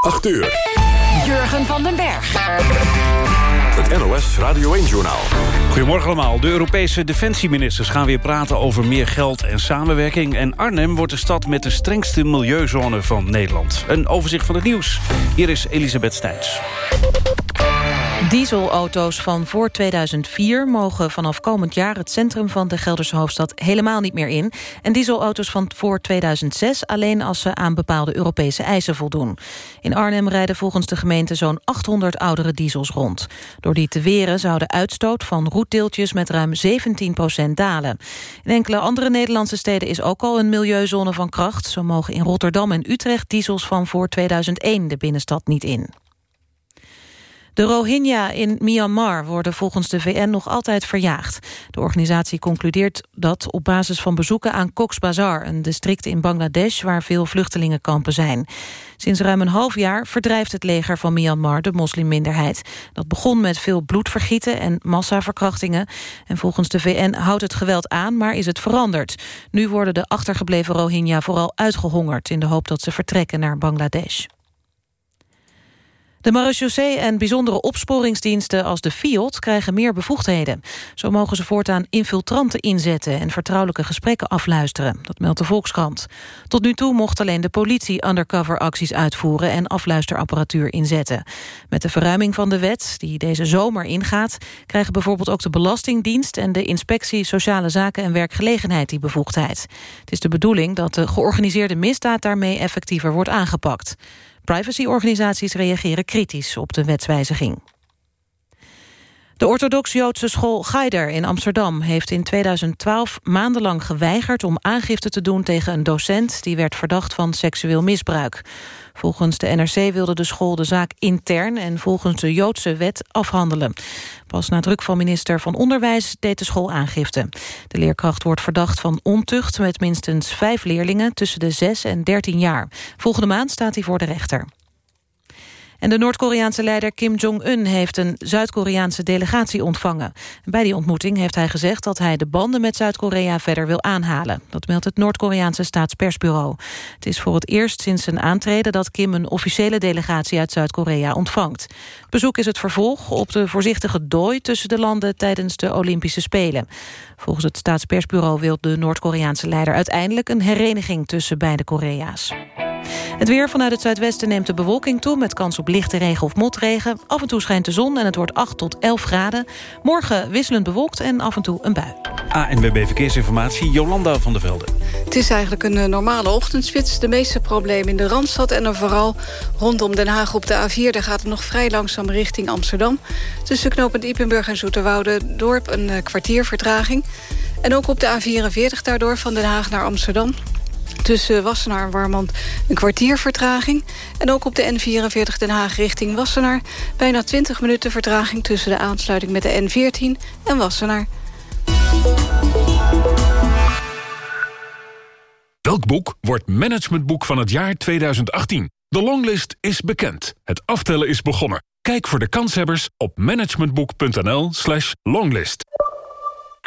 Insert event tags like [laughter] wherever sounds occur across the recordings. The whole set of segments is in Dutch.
8 uur. Jurgen van den Berg. Het NOS Radio 1-journaal. Goedemorgen allemaal. De Europese defensieministers gaan weer praten over meer geld en samenwerking. En Arnhem wordt de stad met de strengste milieuzone van Nederland. Een overzicht van het nieuws. Hier is Elisabeth Stijns. Dieselauto's van voor 2004 mogen vanaf komend jaar... het centrum van de Gelderse hoofdstad helemaal niet meer in. En dieselauto's van voor 2006 alleen als ze aan bepaalde Europese eisen voldoen. In Arnhem rijden volgens de gemeente zo'n 800 oudere diesels rond. Door die te weren zou de uitstoot van roetdeeltjes met ruim 17% dalen. In enkele andere Nederlandse steden is ook al een milieuzone van kracht. Zo mogen in Rotterdam en Utrecht diesels van voor 2001 de binnenstad niet in. De Rohingya in Myanmar worden volgens de VN nog altijd verjaagd. De organisatie concludeert dat op basis van bezoeken aan Cox's Bazar... een district in Bangladesh waar veel vluchtelingenkampen zijn. Sinds ruim een half jaar verdrijft het leger van Myanmar de moslimminderheid. Dat begon met veel bloedvergieten en massaverkrachtingen. En volgens de VN houdt het geweld aan, maar is het veranderd. Nu worden de achtergebleven Rohingya vooral uitgehongerd... in de hoop dat ze vertrekken naar Bangladesh. De marechaussee en bijzondere opsporingsdiensten als de FIOD krijgen meer bevoegdheden. Zo mogen ze voortaan infiltranten inzetten en vertrouwelijke gesprekken afluisteren. Dat meldt de Volkskrant. Tot nu toe mocht alleen de politie undercover acties uitvoeren en afluisterapparatuur inzetten. Met de verruiming van de wet, die deze zomer ingaat, krijgen bijvoorbeeld ook de Belastingdienst en de Inspectie Sociale Zaken en Werkgelegenheid die bevoegdheid. Het is de bedoeling dat de georganiseerde misdaad daarmee effectiever wordt aangepakt. Privacyorganisaties reageren kritisch op de wetswijziging. De orthodox-Joodse school Geider in Amsterdam heeft in 2012 maandenlang geweigerd om aangifte te doen tegen een docent die werd verdacht van seksueel misbruik. Volgens de NRC wilde de school de zaak intern en volgens de Joodse wet afhandelen. Pas na druk van minister van Onderwijs deed de school aangifte. De leerkracht wordt verdacht van ontucht met minstens vijf leerlingen tussen de 6 en 13 jaar. Volgende maand staat hij voor de rechter. En de Noord-Koreaanse leider Kim Jong-un heeft een Zuid-Koreaanse delegatie ontvangen. Bij die ontmoeting heeft hij gezegd dat hij de banden met Zuid-Korea verder wil aanhalen. Dat meldt het Noord-Koreaanse staatspersbureau. Het is voor het eerst sinds zijn aantreden dat Kim een officiële delegatie uit Zuid-Korea ontvangt. Bezoek is het vervolg op de voorzichtige dooi tussen de landen tijdens de Olympische Spelen. Volgens het staatspersbureau wil de Noord-Koreaanse leider uiteindelijk een hereniging tussen beide Korea's. Het weer vanuit het zuidwesten neemt de bewolking toe... met kans op lichte regen of motregen. Af en toe schijnt de zon en het wordt 8 tot 11 graden. Morgen wisselend bewolkt en af en toe een bui. ANWB Verkeersinformatie, Jolanda van der Velde. Het is eigenlijk een eh, normale ochtendspits. De meeste problemen in de Randstad en dan vooral rondom Den Haag op de A4. Daar gaat het nog vrij langzaam richting Amsterdam. Tussen knooppunt Ippenburg en Zoeterwoude dorp een eh, kwartier vertraging. En ook op de A44 daardoor van Den Haag naar Amsterdam. Tussen Wassenaar en Warmond een kwartier vertraging. En ook op de N44 Den Haag richting Wassenaar... bijna 20 minuten vertraging tussen de aansluiting met de N14 en Wassenaar. Welk boek wordt managementboek van het jaar 2018? De longlist is bekend. Het aftellen is begonnen. Kijk voor de kanshebbers op managementboek.nl slash longlist.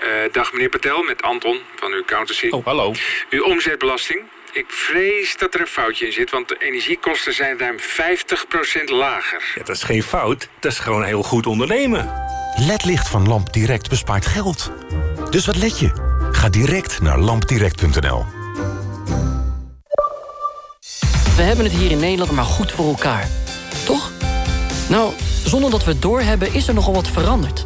Uh, dag meneer Patel, met Anton van uw accountancy. Oh, hallo. Uw omzetbelasting. Ik vrees dat er een foutje in zit, want de energiekosten zijn ruim 50% lager. Ja, dat is geen fout, dat is gewoon heel goed ondernemen. LED-licht van Lamp Direct bespaart geld. Dus wat let je? Ga direct naar lampdirect.nl. We hebben het hier in Nederland maar goed voor elkaar. Toch? Nou, zonder dat we het doorhebben is er nogal wat veranderd.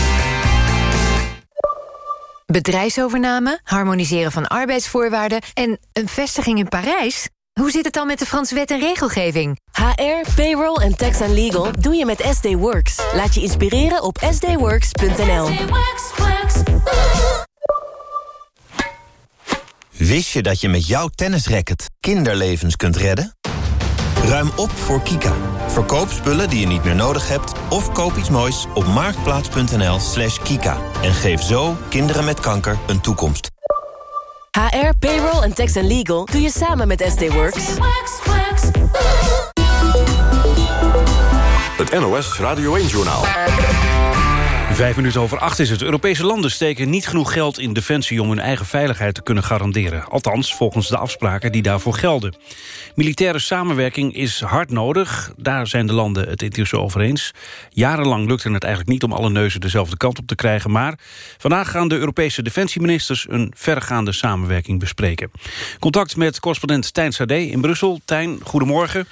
Bedrijfsovername, harmoniseren van arbeidsvoorwaarden en een vestiging in Parijs? Hoe zit het dan met de Franse wet en regelgeving? HR, payroll en tax and legal doe je met SD Works. Laat je inspireren op sdworks.nl. Wist je dat je met jouw tennisracket kinderlevens kunt redden? Ruim op voor Kika. Verkoop spullen die je niet meer nodig hebt... of koop iets moois op marktplaats.nl slash kika. En geef zo kinderen met kanker een toekomst. HR, payroll en tax and legal doe je samen met SD Works. Het NOS Radio 1-journaal. Vijf minuten over acht is het. Europese landen steken niet genoeg geld in defensie... om hun eigen veiligheid te kunnen garanderen. Althans, volgens de afspraken die daarvoor gelden. Militaire samenwerking is hard nodig. Daar zijn de landen het intussen over eens. Jarenlang lukte het eigenlijk niet om alle neuzen dezelfde kant op te krijgen. Maar vandaag gaan de Europese defensieministers... een verregaande samenwerking bespreken. Contact met correspondent Tijn Sade in Brussel. Tijn, goedemorgen.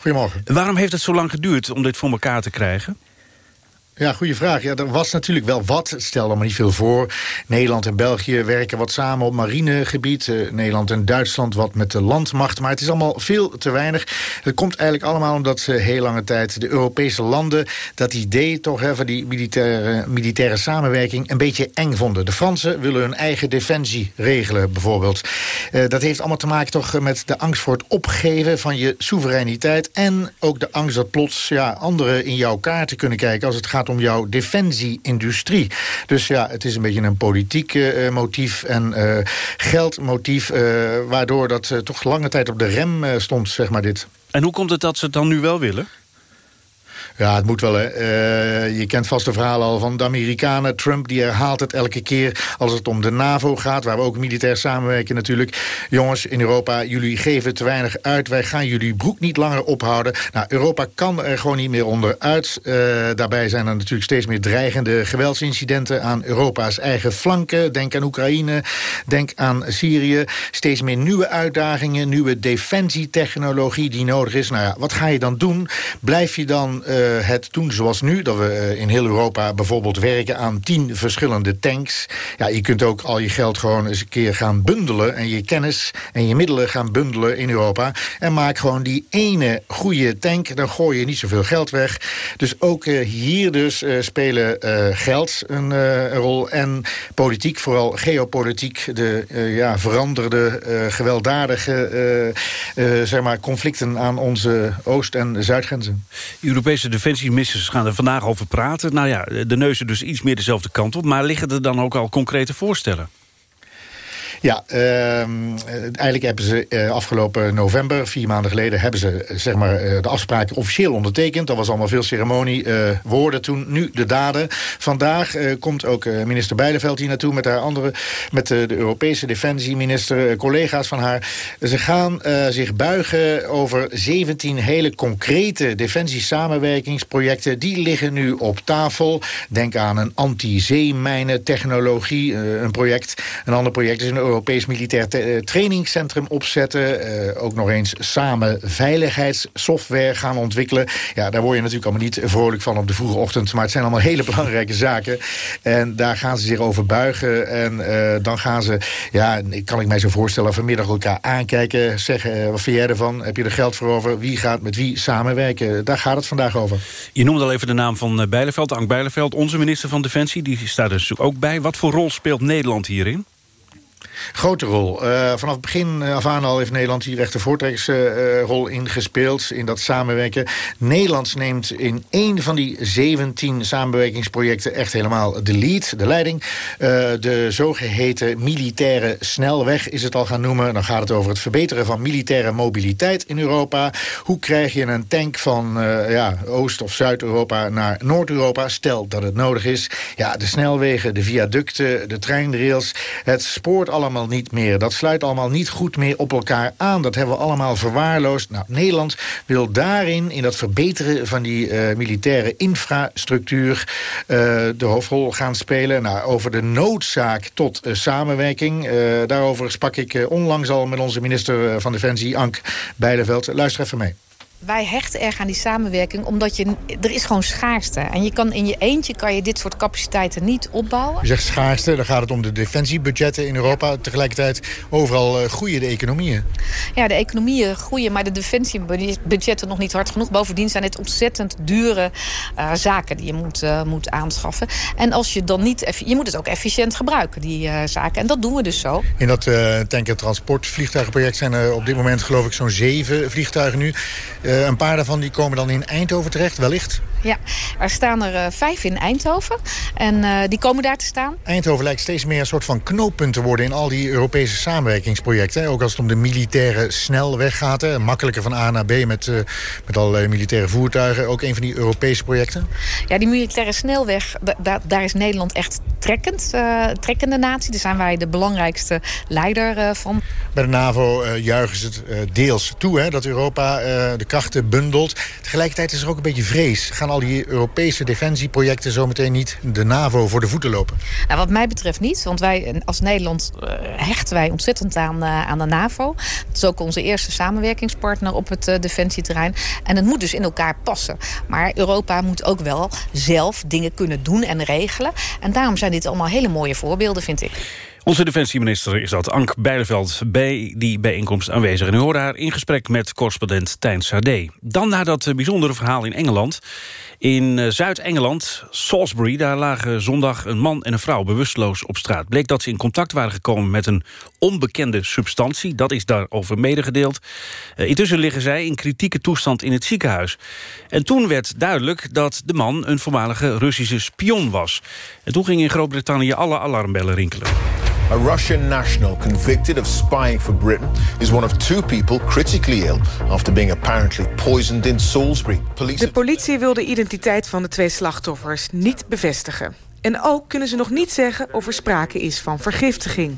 Goedemorgen. Waarom heeft het zo lang geduurd om dit voor elkaar te krijgen? Ja, goede vraag. Ja, er was natuurlijk wel wat. Het stelde maar niet veel voor. Nederland en België werken wat samen op marinegebied. Uh, Nederland en Duitsland wat met de landmacht. Maar het is allemaal veel te weinig. Het komt eigenlijk allemaal omdat ze heel lange tijd de Europese landen... dat idee toch hè, van die militaire, militaire samenwerking een beetje eng vonden. De Fransen willen hun eigen defensie regelen bijvoorbeeld. Uh, dat heeft allemaal te maken toch met de angst voor het opgeven van je soevereiniteit... en ook de angst dat plots ja, anderen in jouw kaarten kunnen kijken... als het gaat om jouw defensieindustrie. Dus ja, het is een beetje een politiek uh, motief en uh, geldmotief... Waardoor dat toch lange tijd op de rem stond, zeg maar dit. En hoe komt het dat ze het dan nu wel willen? Ja, het moet wel. Uh, je kent vast de verhalen al van de Amerikanen. Trump die herhaalt het elke keer als het om de NAVO gaat... waar we ook militair samenwerken natuurlijk. Jongens, in Europa, jullie geven te weinig uit. Wij gaan jullie broek niet langer ophouden. Nou, Europa kan er gewoon niet meer onderuit. Uh, daarbij zijn er natuurlijk steeds meer dreigende geweldsincidenten... aan Europa's eigen flanken. Denk aan Oekraïne, denk aan Syrië. Steeds meer nieuwe uitdagingen, nieuwe defensietechnologie die nodig is. Nou ja, wat ga je dan doen? Blijf je dan... Uh, het doen zoals nu. Dat we in heel Europa bijvoorbeeld werken aan tien verschillende tanks. Ja, je kunt ook al je geld gewoon eens een keer gaan bundelen... en je kennis en je middelen gaan bundelen in Europa. En maak gewoon die ene goede tank. Dan gooi je niet zoveel geld weg. Dus ook uh, hier dus spelen geld een, rol. En politiek, vooral geopolitiek. De ja, veranderde, gewelddadige zeg maar conflicten aan onze oost- en zuidgrenzen. Europese defensieministers gaan er vandaag over praten. Nou ja, de neuzen dus iets meer dezelfde kant op. Maar liggen er dan ook al concrete voorstellen? Ja, uh, eigenlijk hebben ze uh, afgelopen november, vier maanden geleden... hebben ze zeg maar, uh, de afspraken officieel ondertekend. Dat was allemaal veel ceremonie, woorden toen. Nu de daden. Vandaag komt ook minister Bijleveld hier naartoe... met haar andere, met de Europese defensieminister, collega's van haar. Ze gaan zich buigen over 17 hele concrete defensiesamenwerkingsprojecten. Die liggen nu op tafel. Denk aan een anti-zeemijnen-technologie, een project. Een ander project is een Europees Militair Trainingscentrum opzetten. Uh, ook nog eens samen veiligheidssoftware gaan ontwikkelen. Ja, daar word je natuurlijk allemaal niet vrolijk van op de vroege ochtend. Maar het zijn allemaal [laughs] hele belangrijke zaken. En daar gaan ze zich over buigen. En uh, dan gaan ze, ja, kan ik mij zo voorstellen... vanmiddag elkaar aankijken, zeggen, wat vind jij ervan? Heb je er geld voor over? Wie gaat met wie samenwerken? Daar gaat het vandaag over. Je noemde al even de naam van Bijleveld, Ank Bijleveld, onze minister van Defensie. Die staat er dus ook bij. Wat voor rol speelt Nederland hierin? Grote rol. Uh, vanaf het begin af aan al heeft Nederland hier echt een voortrekkersrol uh, in dat samenwerken. Nederland neemt in één van die 17 samenwerkingsprojecten echt helemaal de lead, de leiding. Uh, de zogeheten militaire snelweg is het al gaan noemen. Dan gaat het over het verbeteren van militaire mobiliteit in Europa. Hoe krijg je een tank van ja, Oost- of Zuid-Europa naar Noord-Europa? Stel dat het nodig is. Ja, de snelwegen, de viaducten, de treinrails. Het spoort allemaal niet meer. Dat sluit allemaal niet goed meer op elkaar aan. Dat hebben we allemaal verwaarloosd. Nou, Nederland wil daarin, in dat verbeteren van die uh, militaire infrastructuur... Uh, de hoofdrol gaan spelen. Nou, over de noodzaak tot uh, samenwerking. daarover sprak ik onlangs al met onze minister van Defensie, Ank Beideveld. Luister even mee wij hechten erg aan die samenwerking, omdat je, er is gewoon schaarste. En je kan in je eentje kan je dit soort capaciteiten niet opbouwen. Je zegt schaarste, dan gaat het om de defensiebudgetten in Europa. Tegelijkertijd overal uh, groeien de economieën. Ja, de economieën groeien, maar de defensiebudgetten nog niet hard genoeg. Bovendien zijn het ontzettend dure uh, zaken die je moet, uh, moet aanschaffen. En als je dan niet, je moet het ook efficiënt gebruiken, die zaken. En dat doen we dus zo. In dat tank- en transportvliegtuigenproject zijn er op dit moment geloof ik zo'n zeven vliegtuigen nu. Uh, een paar daarvan die komen dan in Eindhoven terecht, wellicht? Ja, er staan er uh, vijf in Eindhoven. En uh, die komen daar te staan. Eindhoven lijkt steeds meer een soort van knooppunt te worden... in al die Europese samenwerkingsprojecten. Ook als het om de militaire snelweg gaat. Hè. Makkelijker van A naar B met, uh, met allerlei militaire voertuigen. Ook een van die Europese projecten. Ja, die militaire snelweg, da daar is Nederland echt trekkend. trekkende natie. Daar zijn wij de belangrijkste leider van. Bij de NAVO juichen ze het deels toe... Hè, dat Europa de krachten bundelt. Tegelijkertijd is er ook een beetje vrees. Gaan al die Europese defensieprojecten zometeen niet de NAVO voor de voeten lopen? Nou, wat mij betreft niet, want wij als Nederland uh, hechten wij ontzettend aan, uh, aan de NAVO. Dat is ook onze eerste samenwerkingspartner op het uh, defensieterrein. En het moet dus in elkaar passen. Maar Europa moet ook wel zelf dingen kunnen doen en regelen. En daarom zijn dit allemaal hele mooie voorbeelden, vind ik. Onze defensieminister is dat Ank Beideveld bij die bijeenkomst aanwezig. En u hoorde haar in gesprek met correspondent Tijn Sade. Dan naar dat bijzondere verhaal in Engeland. In eh, Zuid-Engeland, Salisbury, daar lagen zondag een man en een vrouw bewusteloos op straat. Bleek dat ze in contact waren gekomen met een onbekende substantie. Dat is daarover medegedeeld. Uh, intussen liggen zij in kritieke toestand in het ziekenhuis. En toen werd duidelijk dat de man een voormalige Russische spion was. En toen gingen in Groot-Brittannië alle alarmbellen rinkelen. A Russian national convicted of spying for Britain is one of two people critically ill after being apparently poisoned in Salisbury. Police... De politie wil de identiteit van de twee slachtoffers niet bevestigen. En ook kunnen ze nog niet zeggen of er sprake is van vergiftiging.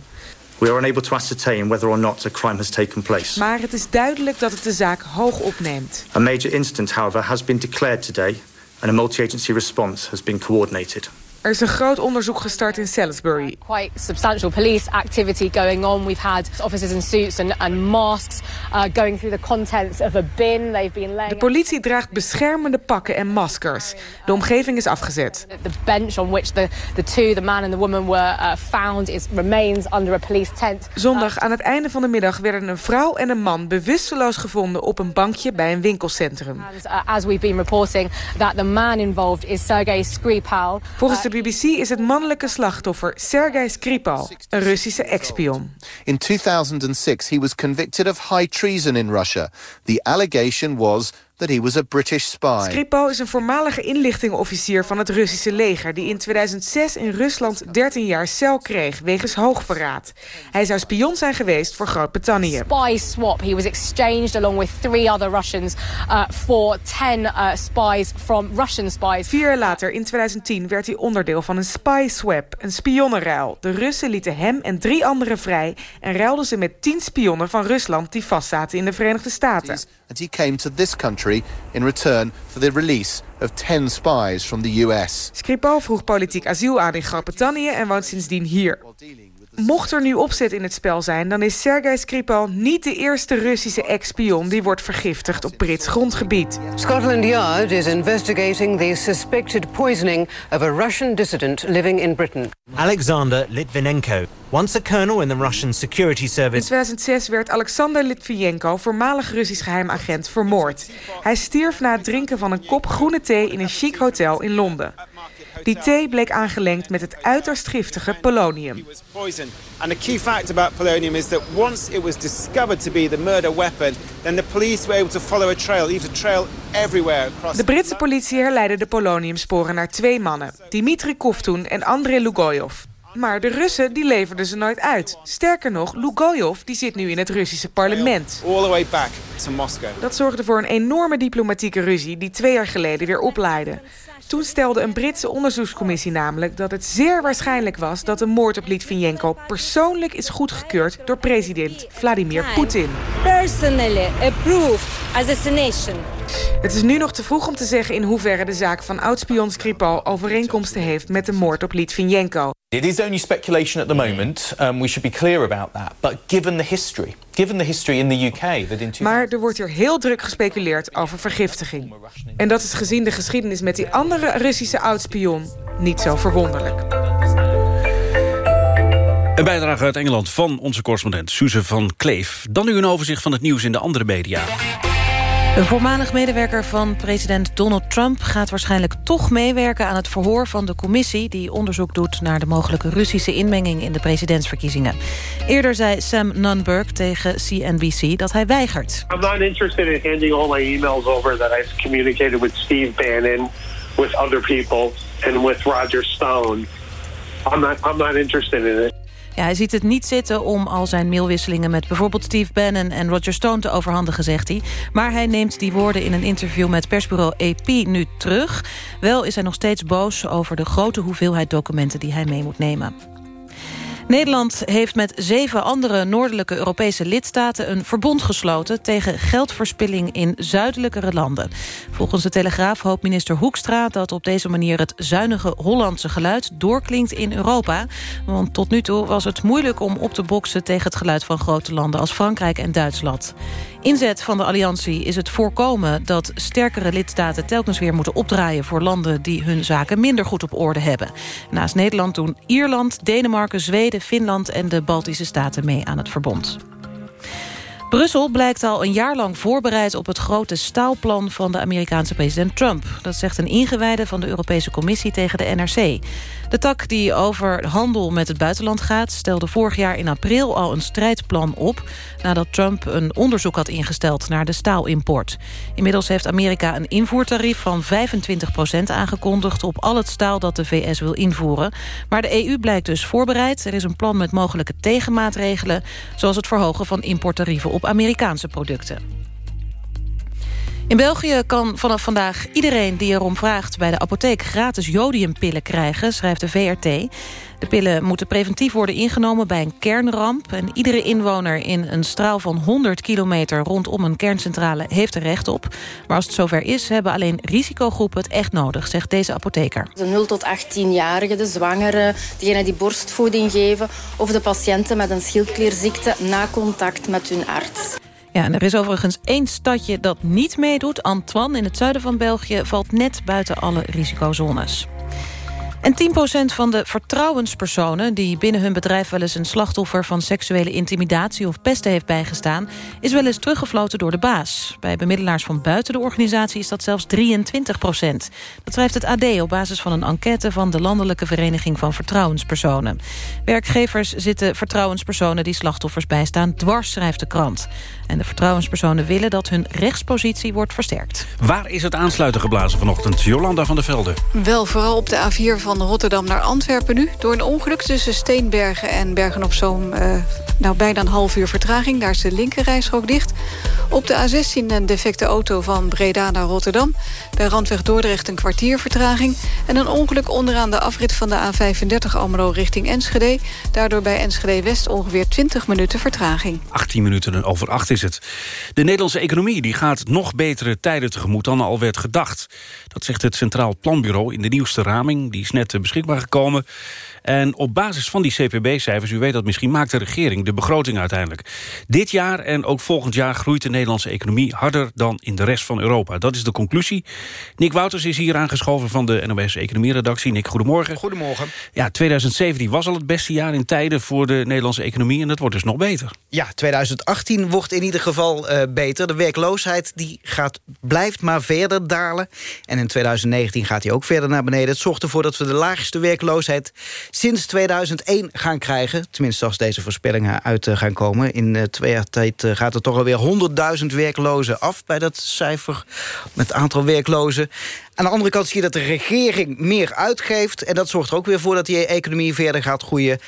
We are unable to ascertain whether or not a crime has taken place. Maar het is duidelijk dat het de zaak hoog opneemt. A major incident, however, has been declared today and a multi-agency response has been coordinated. Er is een groot onderzoek gestart in Salisbury. Quite substantial police activity going on. We've had officers in suits and, and masks uh, going through the contents of a bin. They've been laying... De politie draagt beschermende pakken en maskers. De omgeving is afgezet. The bench on which the, the two, the man and the woman, were uh, found is remains under a police tent. Zondag aan het einde van de middag werden een vrouw en een man bewusteloos gevonden op een bankje bij een winkelcentrum. And, uh, as we've been reporting that the man involved is Sergei Skripal. Volgens de BBC is het mannelijke slachtoffer Sergei Skripal, een Russische ex-spion. In 2006 he was convicted of high treason in Russia. The allegation was that he was a British spy. Skripal is een voormalige inlichtingenofficier van het Russische leger... die in 2006 in Rusland 13 jaar cel kreeg wegens hoogverraad. Hij zou spion zijn geweest voor Groot-Brittannië. Spy swap. He was exchanged along with three other Russians... Uh, for 10 uh, spies from Russian spies. Vier jaar later, in 2010, werd hij onderdeel van een spy swap, een spionnenruil. De Russen lieten hem en drie anderen vrij... en ruilden ze met tien spionnen van Rusland die vastzaten in de Verenigde Staten. And he came to this country in return for the release of 10 spies from the US. Skripal vroeg politiek asiel aan in Groot-Brittannië en woont sindsdien hier. Mocht er nu opzet in het spel zijn... dan is Sergei Skripal niet de eerste Russische ex-spion... die wordt vergiftigd op Brits grondgebied. Scotland Yard is investigating the suspected poisoning... of a Russian dissident living in Britain. Alexander Litvinenko, once a colonel in the Russian security service... In 2006 werd Alexander Litvinenko, voormalig Russisch geheimagent, vermoord. Hij stierf na het drinken van een kop groene thee... in een chic hotel in Londen. Die thee bleek aangelengd met het uiterst giftige polonium. And the key fact about polonium is that once it was discovered to be the murder weapon, then the police were able to follow a trail, even a trail everywhere across. De Britse politie herleidde de poloniumsporen naar twee mannen, Dimitri Kovtun en Andrei Lugoyov. Maar de Russen die leverden ze nooit uit. Sterker nog, Lugoyov die zit nu in het Russische parlement. All the way back to Moscow. Dat zorgde voor een enorme diplomatieke ruzie die twee jaar geleden weer oplaaide. Toen stelde een Britse onderzoekscommissie namelijk dat het zeer waarschijnlijk was dat de moord op Litvinenko persoonlijk is goedgekeurd door president Vladimir Poetin. Personally approved assassination. Het is nu nog te vroeg om te zeggen in hoeverre de zaak van oud-spion Skripal overeenkomsten heeft met de moord op Litvinenko. It is only speculation at the moment. Um, we should be clear about that. But given the history, given the history in the UK... That in maar er wordt hier heel druk gespeculeerd over vergiftiging. En dat is gezien de geschiedenis met die andere Russische oudspion niet zo verwonderlijk. Een bijdrage uit Engeland van onze correspondent Suze van Kleef. Dan nu een overzicht van het nieuws in de andere media. Een voormalig medewerker van president Donald Trump... gaat waarschijnlijk toch meewerken aan het verhoor van de commissie... die onderzoek doet naar de mogelijke Russische inmenging... in de presidentsverkiezingen. Eerder zei Sam Nunberg tegen CNBC dat hij weigert. I'm not interested in handing all my emails over... that I've communicated with Steve Bannon, with other people... and with Roger Stone. I'm not, I'm not interested in it. Ja, hij ziet het niet zitten om al zijn mailwisselingen... met bijvoorbeeld Steve Bannon en Roger Stone te overhandigen, zegt hij. Maar hij neemt die woorden in een interview met persbureau AP nu terug. Wel is hij nog steeds boos over de grote hoeveelheid documenten... die hij mee moet nemen. Nederland heeft met zeven andere noordelijke Europese lidstaten... een verbond gesloten tegen geldverspilling in zuidelijkere landen. Volgens de Telegraaf hoopt minister Hoekstra... dat op deze manier het zuinige Hollandse geluid doorklinkt in Europa. Want tot nu toe was het moeilijk om op te boksen... tegen het geluid van grote landen als Frankrijk en Duitsland. Inzet van de alliantie is het voorkomen dat sterkere lidstaten telkens weer moeten opdraaien voor landen die hun zaken minder goed op orde hebben. Naast Nederland doen Ierland, Denemarken, Zweden, Finland en de Baltische staten mee aan het verbond. Brussel blijkt al een jaar lang voorbereid op het grote staalplan van de Amerikaanse president Trump. Dat zegt een ingewijde van de Europese Commissie tegen de NRC. De tak die over handel met het buitenland gaat... stelde vorig jaar in april al een strijdplan op... nadat Trump een onderzoek had ingesteld naar de staalimport. Inmiddels heeft Amerika een invoertarief van 25% aangekondigd... op al het staal dat de VS wil invoeren. Maar de EU blijkt dus voorbereid. Er is een plan met mogelijke tegenmaatregelen... zoals het verhogen van importtarieven op Amerikaanse producten. In België kan vanaf vandaag iedereen die erom vraagt... bij de apotheek gratis jodiumpillen krijgen, schrijft de VRT. De pillen moeten preventief worden ingenomen bij een kernramp. En iedere inwoner in een straal van 100 kilometer... rondom een kerncentrale heeft er recht op. Maar als het zover is, hebben alleen risicogroepen het echt nodig... zegt deze apotheker. De 0 tot 18-jarigen, de zwangeren, diegenen die borstvoeding geven... of de patiënten met een schildklierziekte na contact met hun arts. Ja, er is overigens één stadje dat niet meedoet. Antoine in het zuiden van België valt net buiten alle risicozones. En 10% van de vertrouwenspersonen die binnen hun bedrijf wel eens een slachtoffer van seksuele intimidatie of pesten heeft bijgestaan, is wel eens teruggefloten door de baas. Bij bemiddelaars van buiten de organisatie is dat zelfs 23% Dat schrijft het AD op basis van een enquête van de Landelijke Vereniging van Vertrouwenspersonen. Werkgevers zitten vertrouwenspersonen die slachtoffers bijstaan dwars, schrijft de krant. En de vertrouwenspersonen willen dat hun rechtspositie wordt versterkt. Waar is het aansluiten geblazen vanochtend? Jolanda van der Velde. Wel, vooral op de A4 van Rotterdam naar Antwerpen nu. Door een ongeluk tussen Steenbergen en Bergen-op-Zoom... Uh, nou, bijna een half uur vertraging. Daar is de linkerrijstrook dicht. Op de A16 een defecte auto van Breda naar Rotterdam. Bij Randweg Dordrecht een kwartier vertraging. En een ongeluk onderaan de afrit van de A35 Almelo richting Enschede. Daardoor bij Enschede-West ongeveer 20 minuten vertraging. 18 minuten over 8 is het. De Nederlandse economie die gaat nog betere tijden tegemoet dan al werd gedacht. Dat zegt het Centraal Planbureau in de nieuwste raming. Die is net eh, beschikbaar gekomen. En op basis van die CPB-cijfers, u weet dat misschien... maakt de regering de begroting uiteindelijk. Dit jaar en ook volgend jaar groeit de Nederlandse economie... harder dan in de rest van Europa. Dat is de conclusie. Nick Wouters is hier aangeschoven van de NOS Economie-redactie. Nick, goedemorgen. Goedemorgen. Ja, 2017 was al het beste jaar in tijden voor de Nederlandse economie... en dat wordt dus nog beter. Ja, 2018 wordt in ieder geval uh, beter. De werkloosheid die gaat, blijft maar verder dalen. En in 2019 gaat die ook verder naar beneden. Het zorgt ervoor dat we de laagste werkloosheid sinds 2001 gaan krijgen. Tenminste, als deze voorspellingen uit eh, gaan komen. In uh, twee jaar tijd uh, gaat er toch alweer 100.000 werklozen af... bij dat cijfer met aantal werklozen. Aan de andere kant zie je dat de regering meer uitgeeft. En dat zorgt er ook weer voor dat die economie verder gaat groeien.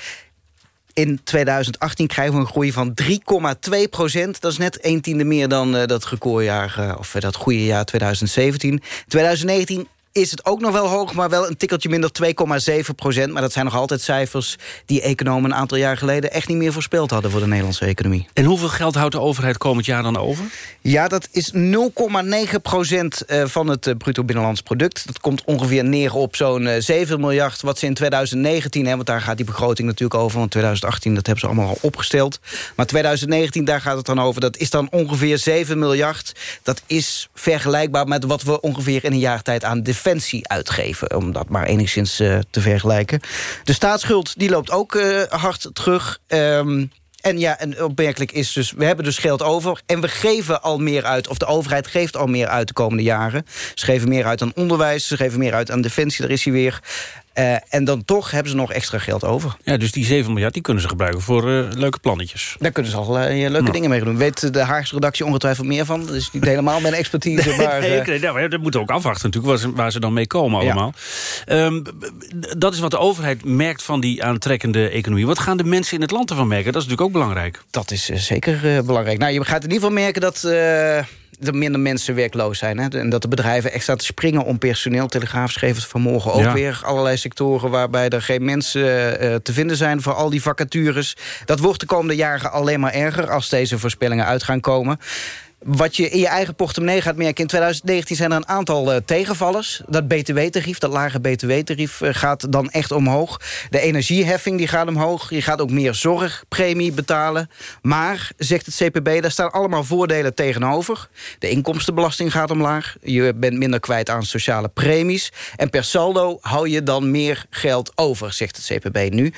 In 2018 krijgen we een groei van 3,2 procent. Dat is net een tiende meer dan dat recordjaar, of dat goede jaar 2017. 2019 is het ook nog wel hoog, maar wel een tikkeltje minder 2,7 procent. Maar dat zijn nog altijd cijfers die economen een aantal jaar geleden... echt niet meer voorspeld hadden voor de Nederlandse economie. En hoeveel geld houdt de overheid komend jaar dan over? Ja, dat is 0,9 procent eh, van het eh, bruto binnenlands product. Dat komt ongeveer neer op zo'n 7 eh, miljard... wat ze in 2019, hè, want daar gaat die begroting natuurlijk over... want 2018, dat hebben ze allemaal al opgesteld. Maar 2019, daar gaat het dan over. Dat is dan ongeveer 7 miljard. Dat is vergelijkbaar met wat we ongeveer in een jaar tijd aan defensie uitgeven. Om dat maar enigszins uh, te vergelijken. De staatsschuld die loopt ook uh, hard terug. Um, En ja, en opmerkelijk is dus, we hebben dus geld over... en we geven al meer uit, of de overheid geeft al meer uit de komende jaren. Ze geven meer uit aan onderwijs, ze geven meer uit aan defensie, daar is hij weer. Uh, en dan toch hebben ze nog extra geld over. Ja, dus die 7 miljard die kunnen ze gebruiken voor uh, leuke plannetjes. Daar kunnen ze al uh, leuke nou. dingen mee doen. Weet de Haagse redactie ongetwijfeld meer van. Dat is niet helemaal mijn expertise. nee, maar, nee, nee, nou, dat moeten we ook afwachten natuurlijk, waar ze, waar ze dan mee komen allemaal. Ja. Um, dat is wat de overheid merkt van die aantrekkende economie. Wat gaan de mensen in het land ervan merken? Dat is natuurlijk ook belangrijk. Dat is zeker belangrijk. Nou, je gaat in ieder geval merken dat er minder mensen werkloos zijn. Hè? En dat de bedrijven extra te springen om personeel. Telegraaf schreef het vanmorgen ook ja. weer. Allerlei sectoren waarbij er geen mensen uh, te vinden zijn... voor al die vacatures. Dat wordt de komende jaren alleen maar erger... als deze voorspellingen uit gaan komen. Wat je in je eigen portemonnee gaat merken... in 2019 zijn er een aantal uh, tegenvallers. Dat btw-tarief, dat lage btw-tarief uh, gaat dan echt omhoog. De energieheffing die gaat omhoog. Je gaat ook meer zorgpremie betalen. Maar, zegt het CPB, daar staan allemaal voordelen tegenover. De inkomstenbelasting gaat omlaag. Je bent minder kwijt aan sociale premies. En per saldo hou je dan meer geld over, zegt het CPB nu.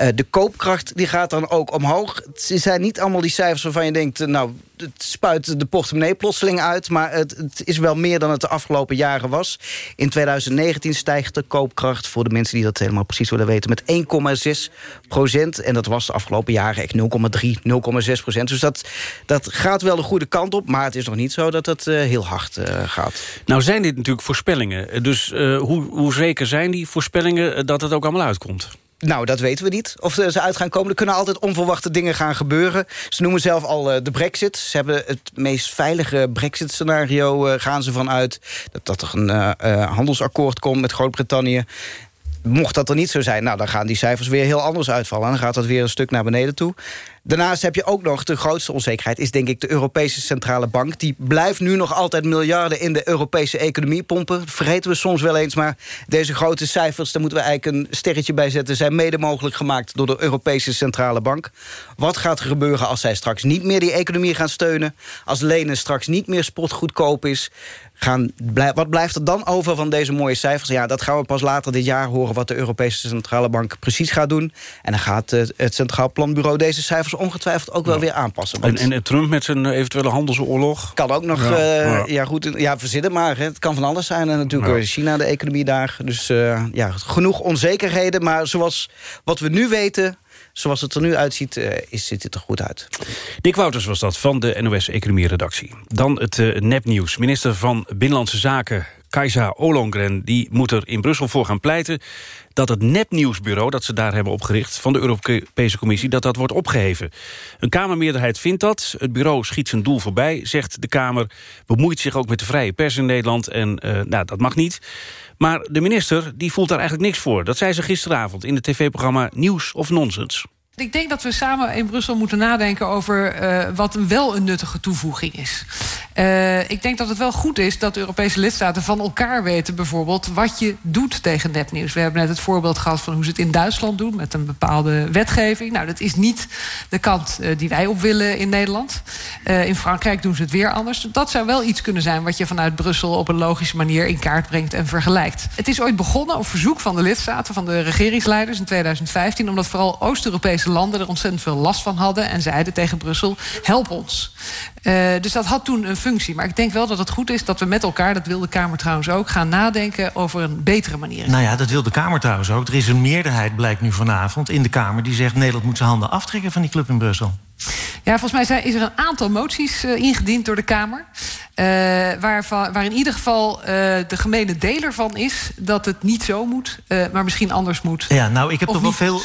Uh, de koopkracht die gaat dan ook omhoog. Het zijn niet allemaal die cijfers waarvan je denkt... nou, het spuit de portemonnee plotseling uit... maar het, het, is wel meer dan het de afgelopen jaren was. In 2019 stijgt de koopkracht, voor de mensen die dat helemaal precies willen weten... met 1,6 procent. En dat was de afgelopen jaren echt 0,3, 0,6 procent. Dus dat, dat gaat wel de goede kant op... maar het is nog niet zo dat het uh, heel hard uh, gaat. Nou zijn dit natuurlijk voorspellingen. Dus uh, hoe, hoe zeker zijn die voorspellingen dat het ook allemaal uitkomt? Nou, dat weten we niet. Of ze uit gaan komen. Er kunnen altijd onverwachte dingen gaan gebeuren. Ze noemen zelf al uh, de brexit. Ze hebben het meest veilige brexit-scenario... Uh, gaan ze vanuit dat, dat er een uh, handelsakkoord komt met Groot-Brittannië. Mocht dat er niet zo zijn, nou, dan gaan die cijfers weer heel anders uitvallen. En dan gaat dat weer een stuk naar beneden toe. Daarnaast heb je ook nog de grootste onzekerheid... is denk ik de Europese Centrale Bank. Die blijft nu nog altijd miljarden in de Europese economie pompen. vergeten we soms wel eens, maar deze grote cijfers... daar moeten we eigenlijk een sterretje bij zetten... zijn mede mogelijk gemaakt door de Europese Centrale Bank. Wat gaat er gebeuren als zij straks niet meer die economie gaan steunen? Als lenen straks niet meer spotgoedkoop is? Gaan, wat blijft er dan over van deze mooie cijfers? Ja, dat gaan we pas later dit jaar horen... wat de Europese Centrale Bank precies gaat doen. En dan gaat het Centraal Planbureau deze cijfers ongetwijfeld ook wel weer aanpassen. En, en, Trump met zijn eventuele handelsoorlog? Kan ook nog, ja, uh, ja. ja goed, ja, verzinnen maar. Hè. Het kan van alles zijn. En natuurlijk. China, de economie daar. Dus uh, ja, genoeg onzekerheden. Maar zoals wat we nu weten zoals het er nu uitziet, uh, is, ziet het er goed uit. Dick Wouters was dat van de NOS Economie Redactie. Dan het uh, nepnieuws. Minister van Binnenlandse Zaken Kajsa Ollongren die moet er in Brussel voor gaan pleiten... dat het nepnieuwsbureau dat ze daar hebben opgericht... van de Europese Commissie, dat dat wordt opgeheven. Een Kamermeerderheid vindt dat. Het bureau schiet zijn doel voorbij, zegt de Kamer. Bemoeit zich ook met de vrije pers in Nederland. En uh, nou, dat mag niet. Maar de minister die voelt daar eigenlijk niks voor. Dat zei ze gisteravond in het tv-programma Nieuws of Nonsens. Ik denk dat we samen in Brussel moeten nadenken over uh, wat wel een nuttige toevoeging is. Uh, ik denk dat het wel goed is dat Europese lidstaten van elkaar weten... bijvoorbeeld wat je doet tegen nepnieuws. We hebben net het voorbeeld gehad van hoe ze het in Duitsland doen... met een bepaalde wetgeving. Nou, dat is niet de kant uh, die wij op willen in Nederland. in Frankrijk doen ze het weer anders. Dat zou wel iets kunnen zijn wat je vanuit Brussel... op een logische manier in kaart brengt en vergelijkt. Het is ooit begonnen op verzoek van de lidstaten... van de regeringsleiders in 2015... omdat vooral Oost-Europese landen er ontzettend veel last van hadden... en zeiden tegen Brussel, help ons. Uh, dus dat had toen een functie. Maar ik denk wel dat het goed is dat we met elkaar... dat wil de Kamer trouwens ook, gaan nadenken over een betere manier. Nou ja, dat wil de Kamer trouwens ook. Er is een meerderheid, blijkt nu vanavond, in de Kamer... die zegt Nederland moet zijn handen aftrekken van die club in Brussel. Ja, volgens mij is er een aantal moties uh, ingediend door de Kamer. Uh, waarvan, waar in ieder geval uh, de gemene deler van is dat het niet zo moet, maar misschien anders moet. Ja, nou, ik heb toch wel veel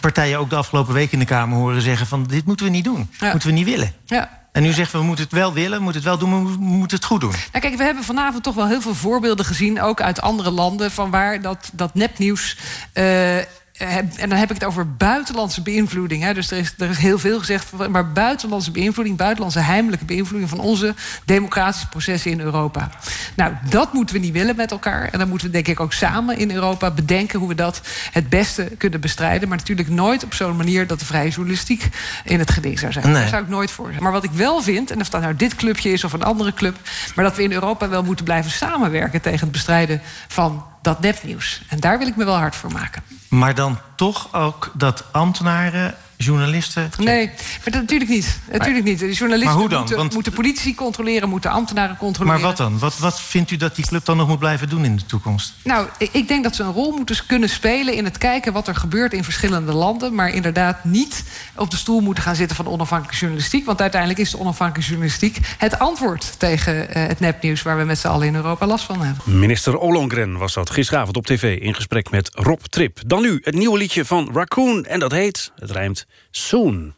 partijen ook de afgelopen week in de Kamer horen zeggen: van dit moeten we niet doen. Ja. Moeten we niet willen. Ja. En nu zeggen we, we moeten het wel willen, we moeten het wel doen, we moeten het goed doen. Nou, kijk, we hebben vanavond toch wel heel veel voorbeelden gezien... ook uit andere landen, van waar dat, dat nepnieuws... Uh, en dan heb ik het over buitenlandse beïnvloeding. Hè. Dus er is, er is heel veel gezegd. Maar buitenlandse beïnvloeding, buitenlandse heimelijke beïnvloeding van onze democratische processen in Europa. Nou, dat moeten we niet willen met elkaar. En dan moeten we denk ik ook samen in Europa bedenken hoe we dat het beste kunnen bestrijden. Maar natuurlijk nooit op zo'n manier dat de vrije journalistiek in het geding zou zijn. Nee. Daar zou ik nooit voor zijn. Maar wat ik wel vind, en of dat nou dit clubje is of een andere club, maar dat we in Europa wel moeten blijven samenwerken tegen het bestrijden van dat nepnieuws. En daar wil ik me wel hard voor maken. Maar dan toch ook dat ambtenaren journalisten? Nee, maar dat natuurlijk niet. Natuurlijk niet. De journalisten Maar hoe dan? Moeten, Want- moeten politie controleren, moeten ambtenaren controleren. Maar wat dan? Wat, wat vindt u dat die club dan nog moet blijven doen in de toekomst? Nou, ik- ik denk dat ze een rol moeten kunnen spelen in het kijken wat er gebeurt in verschillende landen. Maar inderdaad niet op de stoel moeten gaan zitten van onafhankelijke journalistiek. Want uiteindelijk is de onafhankelijke journalistiek het antwoord tegen eh, het nepnieuws waar we met z'n allen in Europa last van hebben. Minister Ollongren was dat gisteravond op tv in gesprek met Rob Trip. Dan nu het nieuwe liedje van Raccoon en dat heet, het rijmt, Soon.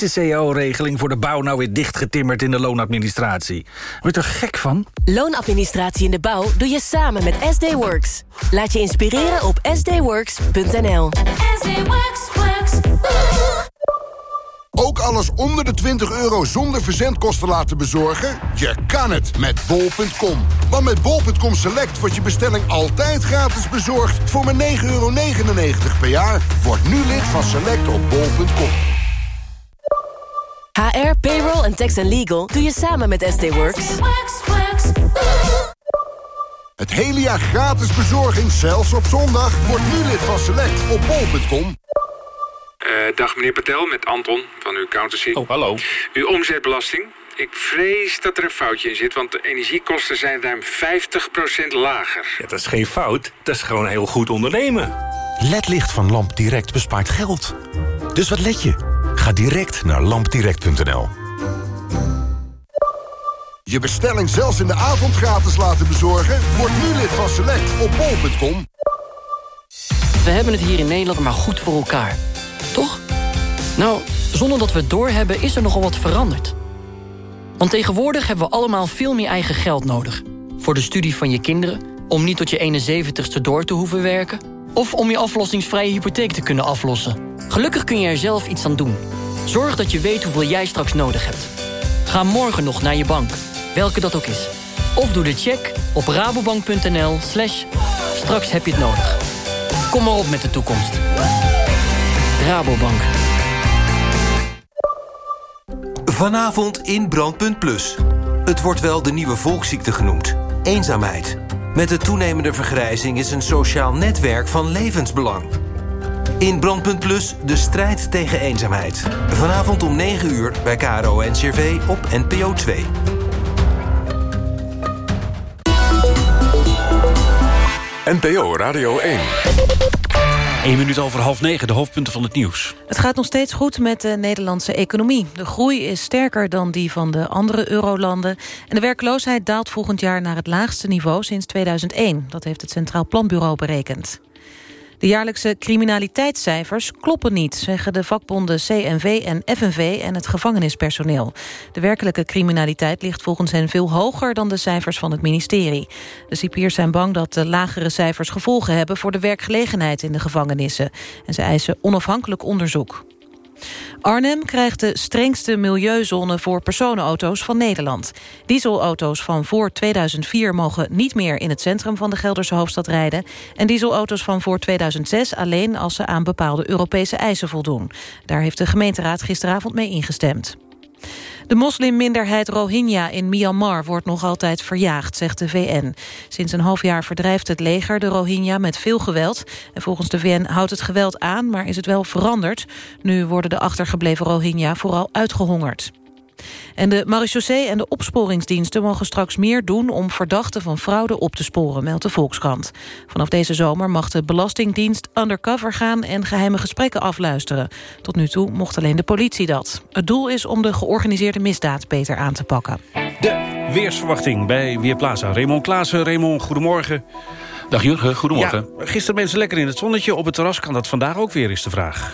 Deze cao-regeling voor de bouw nou weer dichtgetimmerd in de loonadministratie? Word je er gek van? Loonadministratie in de bouw doe je samen met SD Works. Laat je inspireren op sdworks.nl. Ook alles onder de 20 euro zonder verzendkosten laten bezorgen? Je kan het met bol.com. Want met bol.com Select wordt je bestelling altijd gratis bezorgd... voor maar 9,99 euro per jaar. Word nu lid van Select op bol.com. HR, payroll en tax and legal doe je samen met SD Works. Het hele jaar gratis bezorging, zelfs op zondag. Word nu lid van Select op bol.com. Eh, dag meneer Patel, met Anton van uw accountancy. Oh, hallo. Uw omzetbelasting ik vrees dat er een foutje in zit... want de energiekosten zijn ruim 50% lager. Ja, dat is geen fout, dat is gewoon heel goed ondernemen. LED-licht van LampDirect bespaart geld. Dus wat let je? Ga direct naar lampdirect.nl. Je bestelling zelfs in de avond gratis laten bezorgen? Word nu lid van Select op bol.com. We hebben het hier in Nederland maar goed voor elkaar. Toch? Nou, zonder dat we het doorhebben is er nogal wat veranderd. Want tegenwoordig hebben we allemaal veel meer eigen geld nodig. Voor de studie van je kinderen, om niet tot je 71ste door te hoeven werken... of om je aflossingsvrije hypotheek te kunnen aflossen. Gelukkig kun je er zelf iets aan doen. Zorg dat je weet hoeveel jij straks nodig hebt. Ga morgen nog naar je bank, welke dat ook is. Of doe de check op rabobank.nl slash straks heb je het nodig. Kom maar op met de toekomst. Rabobank. Vanavond in Brandpunt Plus. Het wordt wel de nieuwe volksziekte genoemd. Eenzaamheid. Met de toenemende vergrijzing is een sociaal netwerk van levensbelang. In Brandpunt Plus de strijd tegen eenzaamheid. Vanavond om 9 uur bij KRO NCRV op NPO 2. NPO Radio 1. 1 minuut over half negen, de hoofdpunten van het nieuws. Het gaat nog steeds goed met de Nederlandse economie. De groei is sterker dan die van de andere eurolanden. En de werkloosheid daalt volgend jaar naar het laagste niveau sinds 2001. Dat heeft het Centraal Planbureau berekend. De jaarlijkse criminaliteitscijfers kloppen niet... zeggen de vakbonden CNV en FNV en het gevangenispersoneel. De werkelijke criminaliteit ligt volgens hen veel hoger... dan de cijfers van het ministerie. De cipiers zijn bang dat de lagere cijfers gevolgen hebben... voor de werkgelegenheid in de gevangenissen. En ze eisen onafhankelijk onderzoek. Arnhem krijgt de strengste milieuzone voor personenauto's van Nederland. Dieselauto's van voor 2004 mogen niet meer in het centrum van de Gelderse hoofdstad rijden. En dieselauto's van voor 2006 alleen als ze aan bepaalde Europese eisen voldoen. Daar heeft de gemeenteraad gisteravond mee ingestemd. De moslimminderheid Rohingya in Myanmar wordt nog altijd verjaagd, zegt de VN. Sinds een half jaar verdrijft het leger de Rohingya met veel geweld. En volgens de VN houdt het geweld aan, maar is het wel veranderd. Nu worden de achtergebleven Rohingya vooral uitgehongerd. En de marechaussee en de opsporingsdiensten mogen straks meer doen... om verdachten van fraude op te sporen, meldt de Volkskrant. Vanaf deze zomer mag de Belastingdienst undercover gaan... en geheime gesprekken afluisteren. Tot nu toe mocht alleen de politie dat. Het doel is om de georganiseerde misdaad beter aan te pakken. De weersverwachting bij Weerplaza. Raymond Klaassen, Raymond, goedemorgen. Dag Jurgen, goedemorgen. Ja, gisteren mensen lekker in het zonnetje. Op het terras kan dat vandaag ook weer, is de vraag.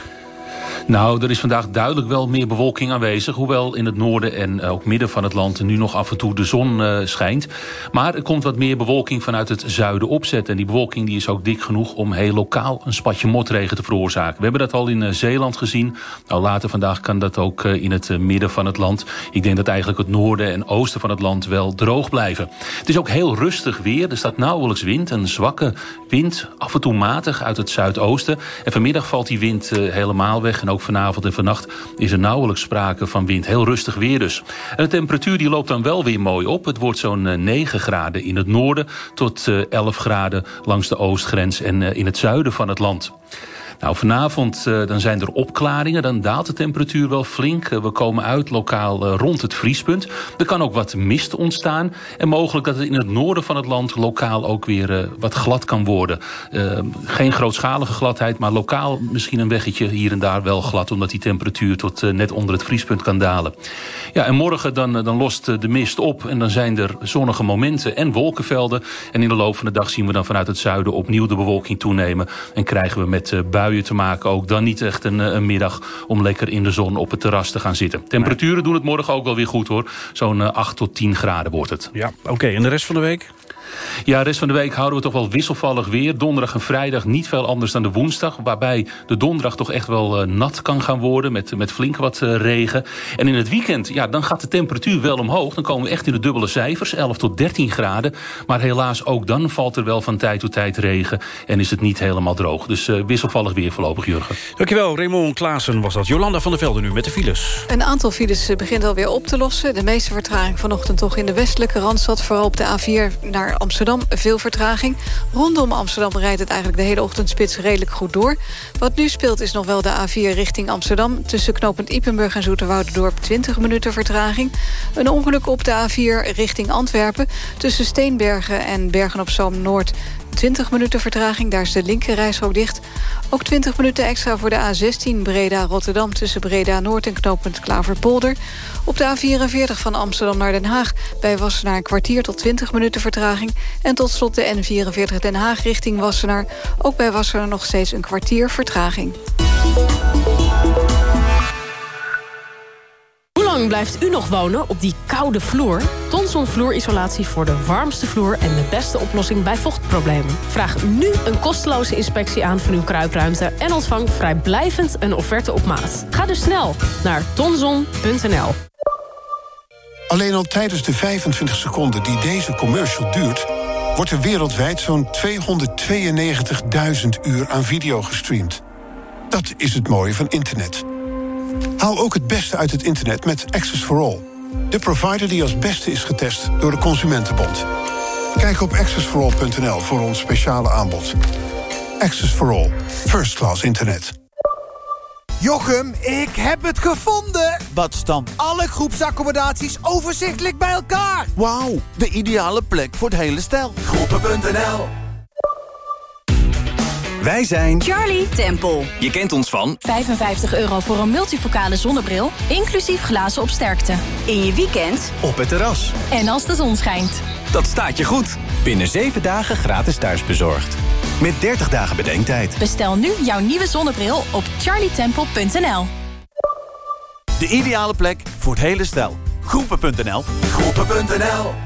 Nou, er is vandaag duidelijk wel meer bewolking aanwezig. Hoewel in het noorden en ook midden van het land nu nog af en toe de zon uh, schijnt. Maar er komt wat meer bewolking vanuit het zuiden opzetten. En die bewolking die is ook dik genoeg om heel lokaal een spatje motregen te veroorzaken. We hebben dat al in uh, Zeeland gezien. Nou, later vandaag kan dat ook in het midden van het land. Ik denk dat eigenlijk het noorden en oosten van het land wel droog blijven. Het is ook heel rustig weer. Er staat nauwelijks wind. Een zwakke wind, af en toe matig uit het zuidoosten. En vanmiddag valt die wind helemaal weg. En ook vanavond en vannacht is er nauwelijks sprake van wind. Heel rustig weer dus. En de temperatuur die loopt dan wel weer mooi op. Het wordt zo'n 9 graden in het noorden tot 11 graden langs de oostgrens en in het zuiden van het land. Nou, vanavond uh, dan zijn er opklaringen. Dan daalt de temperatuur wel flink. Uh, we komen uit lokaal uh, rond het vriespunt. Er kan ook wat mist ontstaan. En mogelijk dat het in het noorden van het land lokaal ook weer wat glad kan worden. geen grootschalige gladheid, maar lokaal misschien een weggetje hier en daar wel glad. Omdat die temperatuur tot net onder het vriespunt kan dalen. Ja, en morgen dan, dan lost de mist op. En dan zijn er zonnige momenten en wolkenvelden. En in de loop van de dag zien we dan vanuit het zuiden opnieuw de bewolking toenemen. En krijgen we met buien te maken. Ook dan niet echt een, een, middag om lekker in de zon op het terras te gaan zitten. Temperaturen doen het morgen ook wel weer goed hoor. Zo'n 8 tot 10 graden wordt het. Ja, oké. Okay. En de rest van de week? Ja, de rest van de week houden we toch wel wisselvallig weer. Donderdag en vrijdag niet veel anders dan de woensdag. Waarbij de donderdag toch echt wel uh, nat kan gaan worden. Met, met flink wat uh, regen. En in het weekend, ja, dan gaat de temperatuur wel omhoog. Dan komen we echt in de dubbele cijfers. 11 tot 13 graden. Maar helaas ook dan valt er wel van tijd tot tijd regen. En is het niet helemaal droog. Dus uh, wisselvallig weer voorlopig, Jurgen. Dankjewel, Raymond Klaassen was dat. Jolanda van der Velde nu met de files. Een aantal files begint alweer op te lossen. De meeste vertraging vanochtend toch in de westelijke Randstad. Vooral op de A4 naar Amsterdam veel vertraging. Rondom Amsterdam rijdt het eigenlijk de hele ochtendspits redelijk goed door. Wat nu speelt is nog wel de A4 richting Amsterdam. Tussen knooppunt Ipenburg en Zoeterwoudendorp 20 minuten vertraging. Een ongeluk op de A4 richting Antwerpen. Tussen Steenbergen en Bergen-op-Zoom-Noord 20 minuten vertraging, daar is de linkerrijstrook dicht. Ook 20 minuten extra voor de A16 Breda-Rotterdam... tussen Breda-Noord en knooppunt Klaverpolder. Op de A44 van Amsterdam naar Den Haag... bij Wassenaar een kwartier tot 20 minuten vertraging. En tot slot de N44 Den Haag richting Wassenaar. Ook bij Wassenaar nog steeds een kwartier vertraging. Lang blijft u nog wonen op die koude vloer? Tonson vloerisolatie voor de warmste vloer en de beste oplossing bij vochtproblemen. Vraag nu een kosteloze inspectie aan van uw kruipruimte... en ontvang vrijblijvend een offerte op maat. Ga dus snel naar tonson.nl. Alleen al tijdens de 25 seconden die deze commercial duurt... wordt er wereldwijd zo'n 292.000 uur aan video gestreamd. Dat is het mooie van internet. Haal ook het beste uit het internet met Access for All. De provider die als beste is getest door de Consumentenbond. Kijk op accessforall.nl voor ons speciale aanbod. Access for All. First class internet. Jochem, ik heb het gevonden! Wat staan alle groepsaccommodaties overzichtelijk bij elkaar? Wauw, de ideale plek voor het hele stel. Groepen.nl Wij zijn Charlie Temple. Je kent ons van 55 euro voor een multifocale zonnebril, inclusief glazen op sterkte. In je weekend op het terras. en als de zon schijnt. Dat staat je goed. Binnen 7 dagen gratis thuisbezorgd. Met 30 dagen bedenktijd. Bestel nu jouw nieuwe zonnebril op charlietemple.nl. De ideale plek voor het hele stel. Groepen.nl. Groepen.nl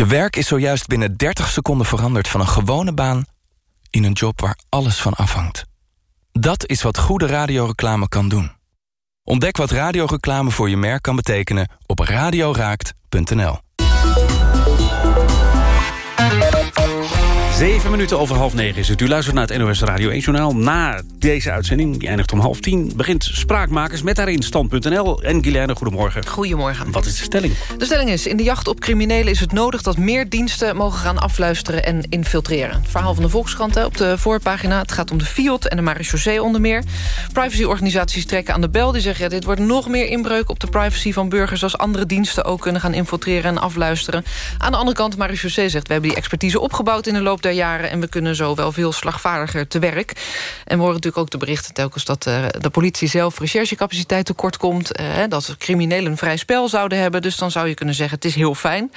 Je werk is zojuist binnen 30 seconden veranderd van een gewone baan in een job waar alles van afhangt. Dat is wat goede radioreclame kan doen. Ontdek wat radioreclame voor je merk kan betekenen op radioraakt.nl. Zeven minuten over half negen is het. U luistert naar het NOS Radio 1-journaal. Na deze uitzending, die eindigt om half tien... begint Spraakmakers met daarin stand.nl. En Guilaine, goedemorgen. Goedemorgen. Wat is de stelling? De stelling is, in de jacht op criminelen is het nodig... dat meer diensten mogen gaan afluisteren en infiltreren. Het verhaal van de Volkskrant hè, op de voorpagina. Het gaat om de FIOD en de marechaussee onder meer. Privacyorganisaties trekken aan de bel. Die zeggen, ja, dit wordt nog meer inbreuk op de privacy van burgers... als andere diensten ook kunnen gaan infiltreren en afluisteren. Aan de andere kant, de marechaussee zegt... we hebben die expertise opgebouwd in de loop der jaren... en we kunnen zo wel veel slagvaardiger te werk. En we horen natuurlijk ook de berichten telkens... dat eh, de politie zelf recherchecapaciteit tekort komt... eh, dat criminelen vrij spel zouden hebben. Dus dan zou je kunnen zeggen, het is heel fijn.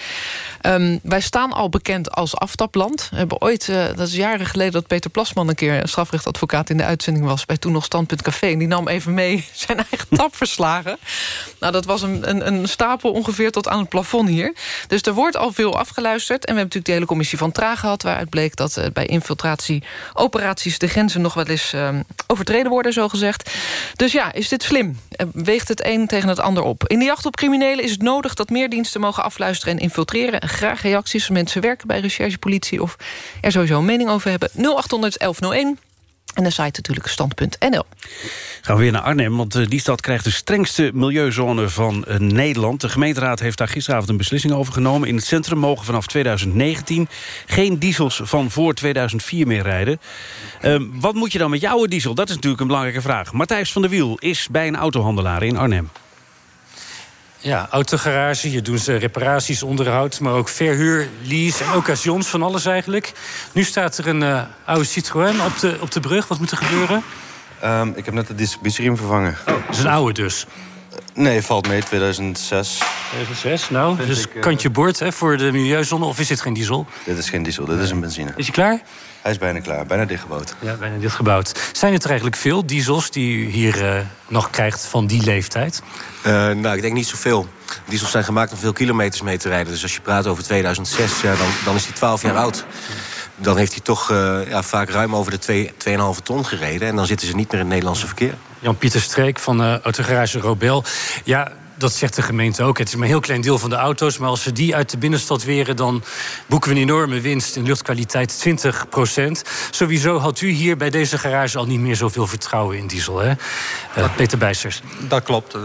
Ehm, wij staan al bekend als aftapland. We hebben ooit, eh, dat is jaren geleden... dat Peter Plasman een keer een strafrechtadvocaat in de uitzending was... bij toen nog Standpunt Café. En die nam even mee [laughs] zijn eigen tapverslagen. Nou, dat was een, een, een stapel ongeveer tot aan het plafond hier. Dus er wordt al veel afgeluisterd. En we hebben natuurlijk de hele commissie van Traag gehad... waaruit bleek dat eh, bij infiltratieoperaties... de grenzen nog wel eens eh, overtreden worden, zogezegd. Dus ja, is dit slim? Eh, Weegt het een tegen het ander op? In de jacht op criminelen is het nodig dat meer diensten mogen afluisteren... en infiltreren. En graag reacties als mensen werken bij recherche, politie... of er sowieso een mening over hebben. 0800 1101. En de site natuurlijk stand.nl. Gaan we weer naar Arnhem, want eh, die stad krijgt de strengste milieuzone van eh, Nederland. De gemeenteraad heeft daar gisteravond een beslissing over genomen. In het centrum mogen vanaf 2019 geen diesels van voor 2004 meer rijden. Ehm, wat moet je dan met jouw diesel? Dat is natuurlijk een belangrijke vraag. Matthijs van der Wiel is bij een autohandelaar in Arnhem. Ja, autogarage. Hier doen ze reparaties, onderhoud, maar ook verhuur, lease en occasions, van alles eigenlijk. Nu staat er een eh, oude Citroën op de, op de brug. Wat moet er gebeuren? Ehm, ik heb net de distributieriem vervangen. Oh, dat is een oude dus. Nee, valt mee, 2006. 2006, nou, dus kantje boord hè, voor de milieuzone. Of is dit geen diesel? Dit is geen diesel, dit is een benzine. Is hij klaar? Hij is bijna klaar, bijna dichtgebouwd. Ja, bijna dichtgebouwd. Zijn het er eigenlijk veel diesels die u hier uh, nog krijgt van die leeftijd? Uh, nou, ik denk niet zoveel. Diesels zijn gemaakt om veel kilometers mee te rijden. Dus als je praat over 2006, ja, dan, dan is hij 12 jaar oud dan heeft hij toch uh, ja, vaak ruim over de 2,5 ton gereden. En dan zitten ze niet meer in het Nederlandse verkeer. Jan-Pieter Streek van uh, Autogarage Robel. Ja, dat zegt de gemeente ook. Het is maar een heel klein deel van de auto's. Maar als we die uit de binnenstad weren... dan boeken we een enorme winst in luchtkwaliteit, 20 procent. Sowieso had u hier bij deze garage al niet meer zoveel vertrouwen in diesel, hè? Uh, Peter Bijsters. Dat klopt. Uh,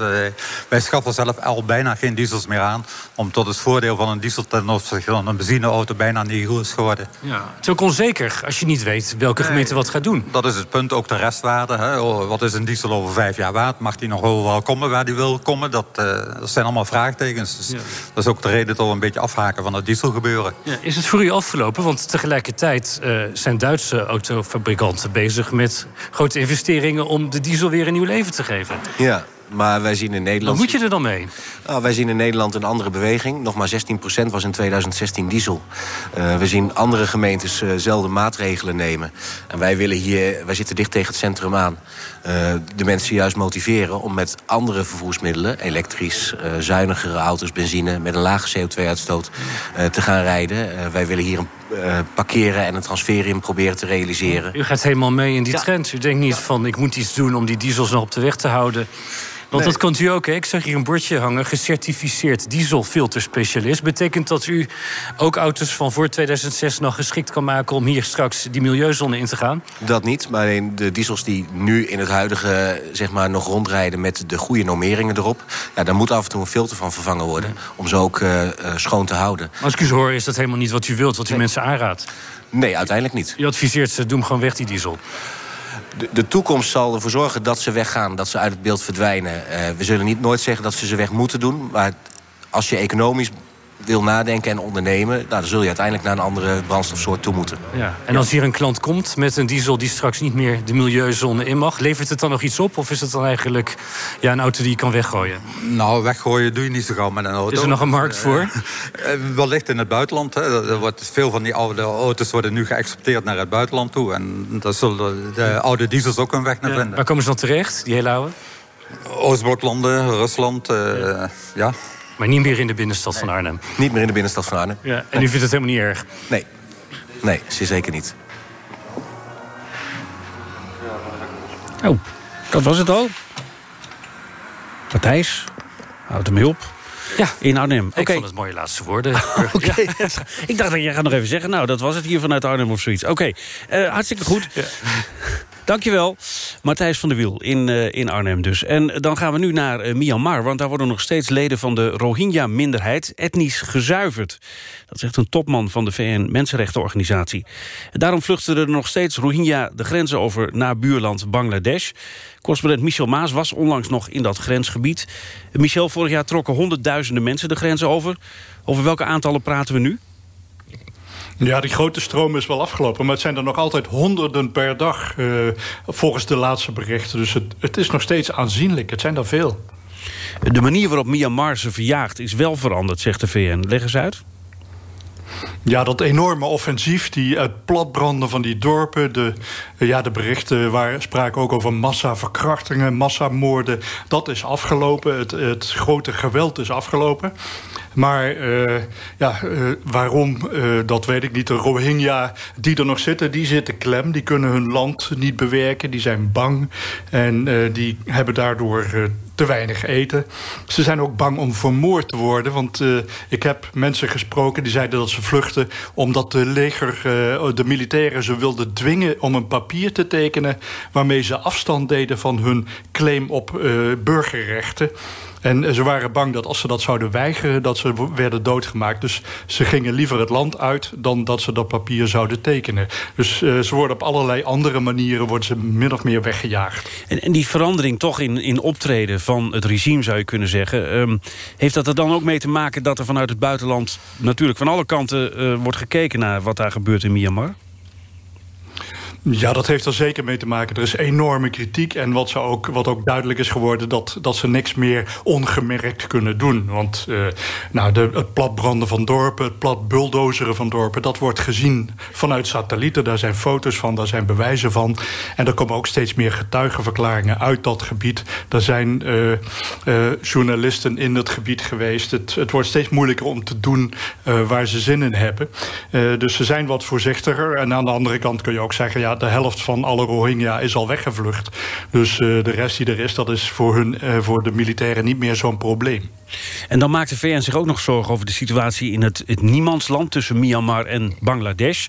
wij schaffen zelf al bijna geen diesels meer aan. Om tot het voordeel van een diesel ten opzichte van een benzineauto bijna niet goed is geworden. Ja. Het is ook onzeker als je niet weet welke gemeente wat gaat doen. Dat is het punt. Ook de restwaarde. Hè. Oh, wat is een diesel over vijf jaar waard? Mag die nog wel komen waar die wil komen? Dat, uh, dat zijn allemaal vraagtekens. Dus ja. Dat is ook de reden tot we een beetje afhaken van het dieselgebeuren. Ja, is het voor u afgelopen? Want tegelijkertijd uh, zijn Duitse autofabrikanten bezig met grote investeringen om de diesel weer een nieuw leven te geven. Ja, maar wij zien in Nederland... Wat moet je er dan mee? Nou, wij zien in Nederland een andere beweging. Nog maar 16% was in 2016 diesel. Uh, we zien andere gemeentes uh, zelden maatregelen nemen. En wij willen hier, wij zitten dicht tegen het centrum aan. Uh, de mensen juist motiveren om met andere vervoersmiddelen... elektrisch, zuinigere auto's, benzine... met een lage CO2-uitstoot te gaan rijden. wij willen hier een uh, parkeren en een transfer in proberen te realiseren. U gaat helemaal mee in die ja. trend. U denkt niet ja. van ik moet iets doen om die diesels nog op de weg te houden. Want nee. dat kunt u ook. Hè? Ik zag hier een bordje hangen. Gecertificeerd dieselfilterspecialist. Betekent dat u ook auto's van voor 2006 nog geschikt kan maken... om hier straks die milieuzone in te gaan? Dat niet. Maar alleen de diesels die nu in het huidige zeg maar, nog rondrijden... met de goede normeringen erop... Ja, daar moet af en toe een filter van vervangen worden... om ze ook uh, uh, schoon te houden. Maar als ik u zo hoor, is dat helemaal niet wat u wilt... wat u nee. mensen aanraadt? Nee, uiteindelijk niet. U adviseert ze, doe hem gewoon weg, die diesel. De, de, toekomst zal ervoor zorgen dat ze weggaan, dat ze uit het beeld verdwijnen. Uh, we zullen niet nooit zeggen dat ze ze weg moeten doen. Maar als je economisch wil nadenken en ondernemen... Nou, dan zul je uiteindelijk naar een andere brandstofsoort toe moeten. Ja. En als hier een klant komt met een diesel die straks niet meer de milieuzone in mag... levert het dan nog iets op? Of is het dan eigenlijk ja, een auto die je kan weggooien? Nou, weggooien doe je niet zo gauw met een auto. Is er nog een markt voor? Uh, [laughs] wellicht in het buitenland. Hè. Er wordt, veel van die oude auto's worden nu geëxporteerd naar het buitenland toe. En daar zullen de oude diesels ook een weg naar vinden. Ja. Waar komen ze dan terecht, die hele oude? Oostbloklanden, Rusland, uh, ja. ja. Maar niet meer in de binnenstad nee. van Arnhem? Niet meer in de binnenstad van Arnhem. Ja, en nee. u vindt het helemaal niet erg? Nee, nee, zeker niet. Oh, dat was het al. Matthijs, houd hem op. Ja, in Arnhem. Ik okay. vond het mooie laatste woorden. [laughs] okay. ja. Ik dacht dat jij gaat nog even zeggen... nou, dat was het hier vanuit Arnhem of zoiets. Oké, okay. uh, hartstikke goed. Ja. Dankjewel, Matthijs van der Wiel in, uh, in Arnhem dus. En dan gaan we nu naar uh, Myanmar, want daar worden nog steeds leden van de Rohingya-minderheid etnisch gezuiverd. Dat zegt een topman van de VN-Mensenrechtenorganisatie. Daarom vluchten er nog steeds Rohingya de grenzen over naar buurland Bangladesh. Correspondent Michel Maas was onlangs nog in dat grensgebied. Michel, vorig jaar trokken honderdduizenden mensen de grenzen over. Over welke aantallen praten we nu? Ja, die grote stroom is wel afgelopen. Maar het zijn er nog altijd honderden per dag, uh, volgens de laatste berichten. Dus het, het is nog steeds aanzienlijk. Het zijn er veel. De manier waarop Myanmar ze verjaagt is wel veranderd, zegt de VN. Leg eens uit. Ja, dat enorme offensief, die het platbranden van die dorpen... de, ja, de berichten waar spraken ook over massaverkrachtingen, massamoorden... dat is afgelopen, het, het grote geweld is afgelopen. Maar uh, ja, uh, waarom, uh, dat weet ik niet. De Rohingya die er nog zitten, die zitten klem. Die kunnen hun land niet bewerken, die zijn bang. En die hebben daardoor te weinig eten. Ze zijn ook bang om vermoord te worden. Want uh, ik heb mensen gesproken die zeiden dat ze vluchten... omdat de leger, uh, de militairen ze wilden dwingen om een papier te tekenen... waarmee ze afstand deden van hun claim op uh, burgerrechten. En ze waren bang dat als ze dat zouden weigeren... dat ze werden doodgemaakt. Dus ze gingen liever het land uit dan dat ze dat papier zouden tekenen. Dus ze worden op allerlei andere manieren worden ze min of meer weggejaagd. En, en die verandering toch in, in optreden van het regime zou je kunnen zeggen... Um, heeft dat er dan ook mee te maken dat er vanuit het buitenland... natuurlijk van alle kanten uh, wordt gekeken naar wat daar gebeurt in Myanmar? Ja, dat heeft er zeker mee te maken. Er is enorme kritiek. En wat, ook, wat ook duidelijk is geworden... dat, dat ze niks meer ongemerkt kunnen doen. Want uh, nou, de, het platbranden van dorpen... het plat bulldozeren van dorpen... dat wordt gezien vanuit satellieten. Daar zijn foto's van, daar zijn bewijzen van. En er komen ook steeds meer getuigenverklaringen uit dat gebied. Er zijn uh, uh, journalisten in het gebied geweest. Het, het wordt steeds moeilijker om te doen waar ze zin in hebben. dus ze zijn wat voorzichtiger. En aan de andere kant kun je ook zeggen... ja, de helft van alle Rohingya is al weggevlucht. Dus uh, de rest die er is, dat is voor, hun, uh, voor de militairen niet meer zo'n probleem. En dan maakt de VN zich ook nog zorgen over de situatie... in het, het niemandsland tussen Myanmar en Bangladesh.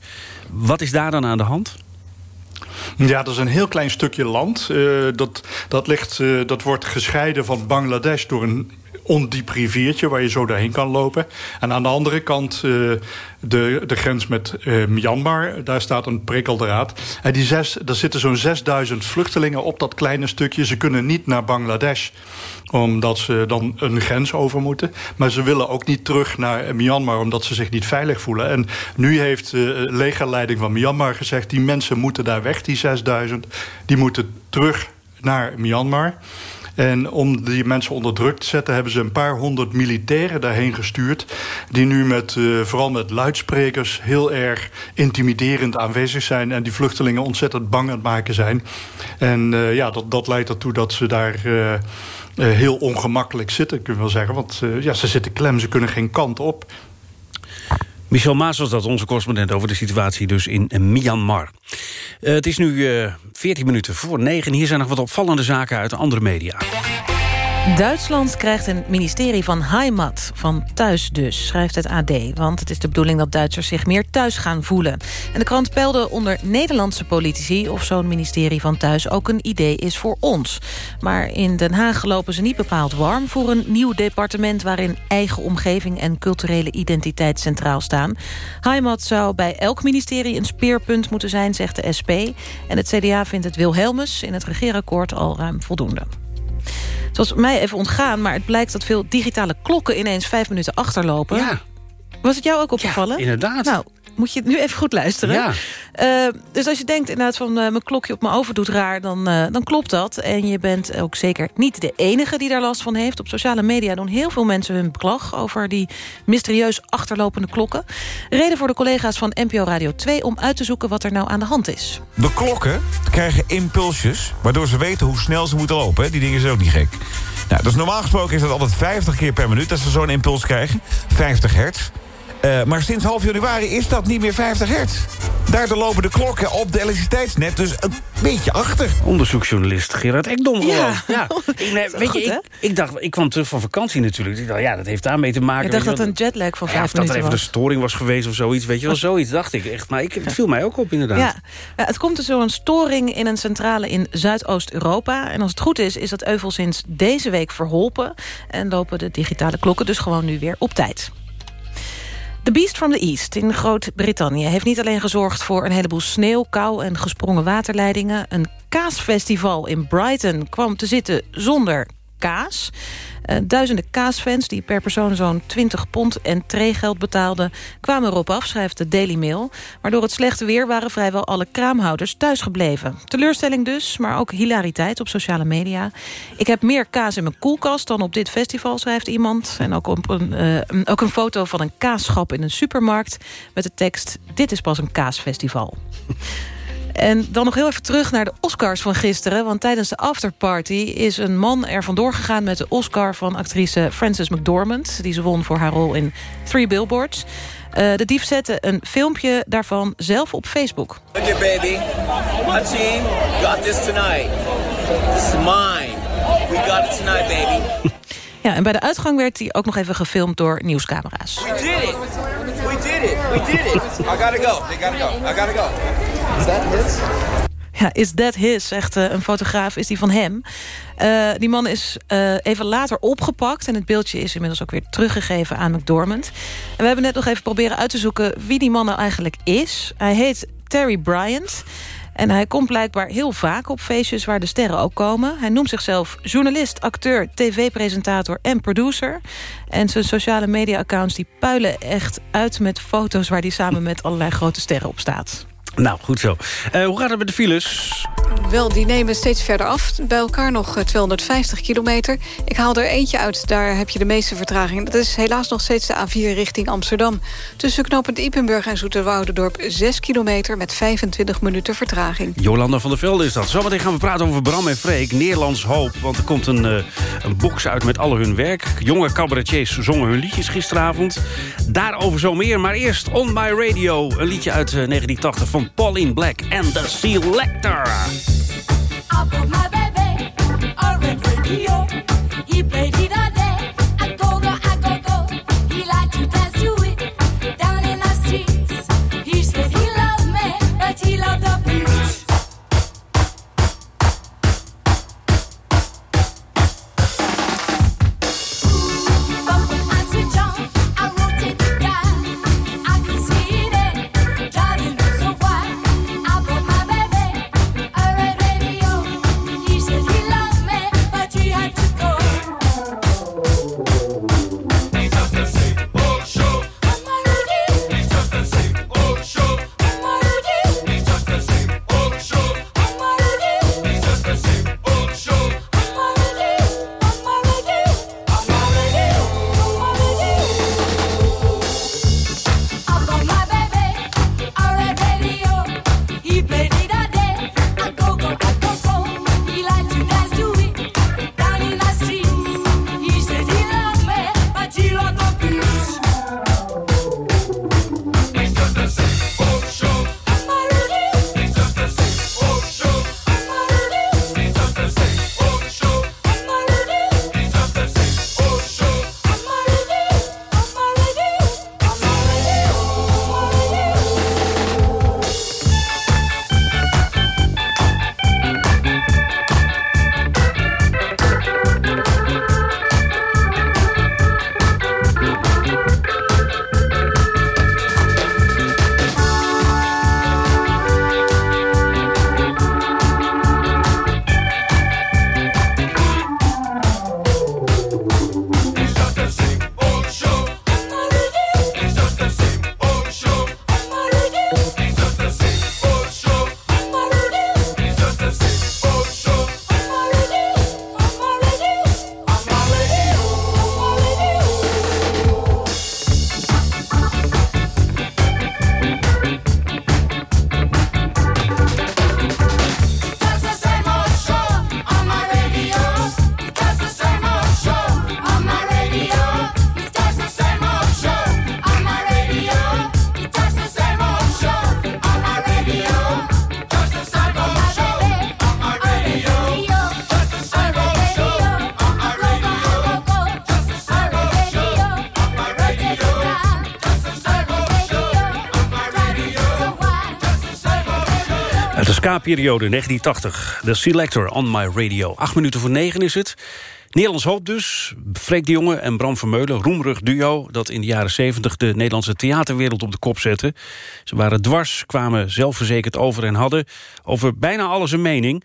Wat is daar dan aan de hand? Ja, dat is een heel klein stukje land. Uh, dat, dat, ligt, uh, dat wordt gescheiden van Bangladesh door een ondiep riviertje waar je zo doorheen kan lopen. En aan de andere kant uh, de, de grens met uh, Myanmar, daar staat een prikkeldraad. En die zes, er zitten zo'n 6000 vluchtelingen op dat kleine stukje. Ze kunnen niet naar Bangladesh, omdat ze dan een grens over moeten. Maar ze willen ook niet terug naar Myanmar, omdat ze zich niet veilig voelen. En nu heeft de uh, legerleiding van Myanmar gezegd... die mensen moeten daar weg, die 6000. Die moeten terug naar Myanmar. En om die mensen onder druk te zetten... hebben ze een paar honderd militairen daarheen gestuurd... die nu met, uh, vooral met luidsprekers heel erg intimiderend aanwezig zijn... en die vluchtelingen ontzettend bang aan het maken zijn. En uh, ja, dat, dat leidt ertoe dat ze daar... Uh, heel ongemakkelijk zitten, kun je wel zeggen. Want ja, ze zitten klem, ze kunnen geen kant op. Michel Maas was dat, onze correspondent over de situatie dus in Myanmar. Het is nu 14 minuten voor 9. Hier zijn nog wat opvallende zaken uit andere media. Duitsland krijgt een ministerie van Heimat, van thuis dus, schrijft het AD. Want het is de bedoeling dat Duitsers zich meer thuis gaan voelen. En de krant peilde onder Nederlandse politici... of zo'n ministerie van thuis ook een idee is voor ons. Maar in Den Haag lopen ze niet bepaald warm... voor een nieuw departement waarin eigen omgeving... en culturele identiteit centraal staan. Heimat zou bij elk ministerie een speerpunt moeten zijn, zegt de SP. En het CDA vindt het Wilhelmus in het regeerakkoord al ruim voldoende. Het was mij even ontgaan, maar het blijkt dat veel digitale klokken... ineens vijf minuten achterlopen. Ja. Was het jou ook opgevallen? Ja, inderdaad. Nou, moet je nu even goed luisteren. Ja. Uh, dus als je denkt inderdaad van uh, mijn klokje op mijn over doet raar... Dan, uh, dan klopt dat. En je bent ook zeker niet de enige die daar last van heeft. Op sociale media doen heel veel mensen hun beklag... over die mysterieus achterlopende klokken. Reden voor de collega's van NPO Radio 2... om uit te zoeken wat er nou aan de hand is. De klokken krijgen impulsjes... waardoor ze weten hoe snel ze moeten lopen. Die dingen zijn ook niet gek. Nou, dus normaal gesproken is dat altijd 50 keer per minuut... dat ze zo'n impuls krijgen. 50 hertz. Uh, maar sinds half januari is dat niet meer 50 hertz. Daardoor lopen de klokken op de elektriciteitsnet dus een beetje achter. Onderzoeksjournalist Gerard Ekdom. Ja. ja. [laughs] Ik, nee, weet goed, je, ik, ik, dacht, ik kwam terug van vakantie natuurlijk. Ik dacht, ja, dat heeft daarmee te maken. Ik dacht dat een jetlag van vijf ja, of dat er even was. een storing was geweest of zoiets. Weet je wel, zoiets dacht ik echt. Maar ik, het viel mij ook op inderdaad. Ja. ja het komt dus door een storing in een centrale in Zuidoost-Europa. En als het goed is, is dat euvel sinds deze week verholpen. En lopen de digitale klokken dus gewoon nu weer op tijd. The Beast from the East in Groot-Brittannië heeft niet alleen gezorgd voor een heleboel sneeuw, kou en gesprongen waterleidingen. Een kaasfestival in Brighton kwam te zitten zonder kaas. Uh, duizenden kaasfans die per persoon zo'n 20 pond en treegeld betaalden... kwamen erop af, schrijft de Daily Mail. Maar door het slechte weer waren vrijwel alle kraamhouders thuisgebleven. Teleurstelling dus, maar ook hilariteit op sociale media. Ik heb meer kaas in mijn koelkast dan op dit festival, schrijft iemand. En ook, op een, ook een foto van een kaasschap in een supermarkt... met de tekst, dit is pas een kaasfestival. [laughs] En dan nog heel even terug naar de Oscars van gisteren. Want tijdens de afterparty is een man er vandoor gegaan... met de Oscar van actrice Frances McDormand... die ze won voor haar rol in Three Billboards. Uh, de dief zette een filmpje daarvan zelf op Facebook. Look here, baby. My team got this tonight. This is mine. We got it tonight, baby. [laughs] Ja, en bij de uitgang werd hij ook nog even gefilmd door nieuwscamera's. We did it! We did it! We did it! I gotta go. They gotta go. I gotta go. Is that his? Ja, is that his, zegt uh, een fotograaf, is die van hem. Uh, die man is uh, even later opgepakt... en het beeldje is inmiddels ook weer teruggegeven aan McDormand. En we hebben net nog even proberen uit te zoeken... wie die man nou eigenlijk is. Hij heet Terry Bryant... En hij komt blijkbaar heel vaak op feestjes waar de sterren ook komen. Hij noemt zichzelf journalist, acteur, tv-presentator en producer. En zijn sociale media-accounts die puilen echt uit met foto's... waar hij samen met allerlei grote sterren op staat. Nou, goed zo. Uh, hoe gaat het met de files? Wel, die nemen steeds verder af. Bij elkaar nog 250 kilometer. Ik haal er eentje uit, daar heb je de meeste vertraging. Dat is helaas nog steeds de A4 richting Amsterdam. Tussen knooppunt Ipenburg en Zoeterwoudendorp 6 kilometer... met 25 minuten vertraging. Jolanda van der Velde is dat. Zometeen gaan we praten over Bram en Freek. Nederlands Hoop, want er komt een, uh, een box uit met al hun werk. Jonge cabaretiers zongen hun liedjes gisteravond. Daarover zo meer, maar eerst On My Radio. Een liedje uit uh, 1980 van Pauline Black en The Selector. I put my baby on radio. He played it. Show. Uit de ska-periode 1980. The Selector on my radio. Acht minuten voor negen is het. Nederlands hoop dus. Freek de Jonge en Bram Vermeulen. Roemrug duo dat in de jaren 70 de Nederlandse theaterwereld op de kop zette. Ze waren dwars, kwamen zelfverzekerd over en hadden over bijna alles een mening.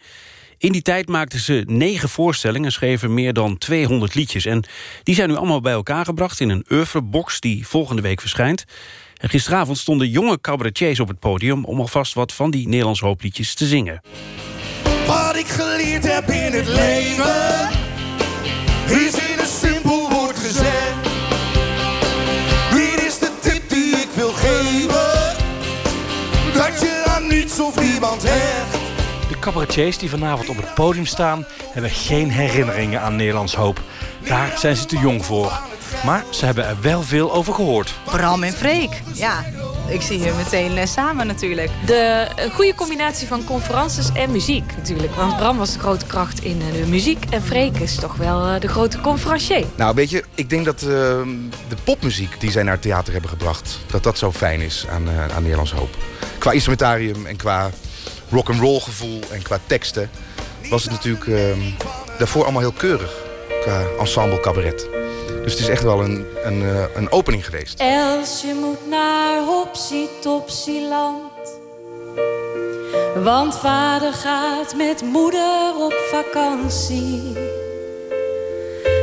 In die tijd maakten ze negen voorstellingen en schreven meer dan 200 liedjes. En die zijn nu allemaal bij elkaar gebracht in een oeuvrebox die volgende week verschijnt. En gisteravond stonden jonge cabaretiers op het podium... om alvast wat van die Nederlands hoopliedjes te zingen. Wat ik geleerd heb in het leven is in een simpel woord gezet. Hier is de tip die ik wil geven: dat je aan niets of niemand hecht. De cabaretiers die vanavond op het podium staan... hebben geen herinneringen aan Nederlands Hoop. Daar zijn ze te jong voor. Maar ze hebben er wel veel over gehoord. Bram en Freek, ja. Ik zie je meteen eh, samen natuurlijk. De een goede combinatie van conferences en muziek natuurlijk. Want Bram was de grote kracht in eh, de muziek. En Freek is toch wel eh, de grote conferencier. Nou, weet je, ik denk dat eh, de popmuziek die zij naar het theater hebben gebracht... dat dat zo fijn is aan, eh, aan Nederlands Hoop. Qua instrumentarium en qua rock and roll gevoel en qua teksten... was het natuurlijk ehm, daarvoor allemaal heel keurig. Qua ensemble cabaret. Dus het is echt wel een, een, eh, een opening geweest. Elsje moet naar Hopsie Topsieland. Want vader gaat met moeder op vakantie.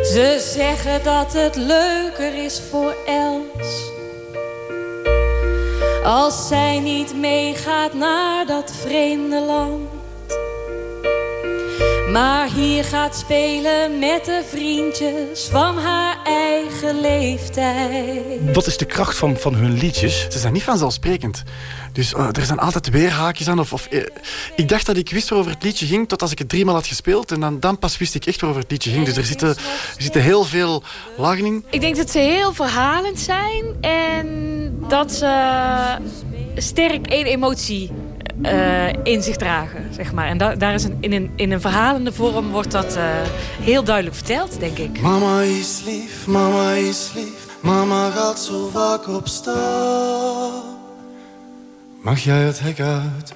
Ze zeggen dat het leuker is voor Els. Als zij niet meegaat naar dat vreemde land. Maar hier gaat spelen met de vriendjes van haar eigen leeftijd. Wat is de kracht van, van hun liedjes? Ze zijn niet vanzelfsprekend. Dus uh, er zijn altijd weerhaakjes aan. Of, of, uh, ik dacht dat ik wist waarover het liedje ging... tot als ik het driemaal had gespeeld. En dan, dan pas wist ik echt waarover het liedje ging. Dus er zitten, er zitten heel veel lagen in. Ik denk dat ze heel verhalend zijn. En dat ze sterk één emotie uh, in zich dragen, zeg maar. En da daar is een, in, een, in een verhalende vorm wordt dat uh, heel duidelijk verteld, denk ik. Mama is lief, mama is lief, mama gaat zo vaak op stap. Mag jij het hek uit?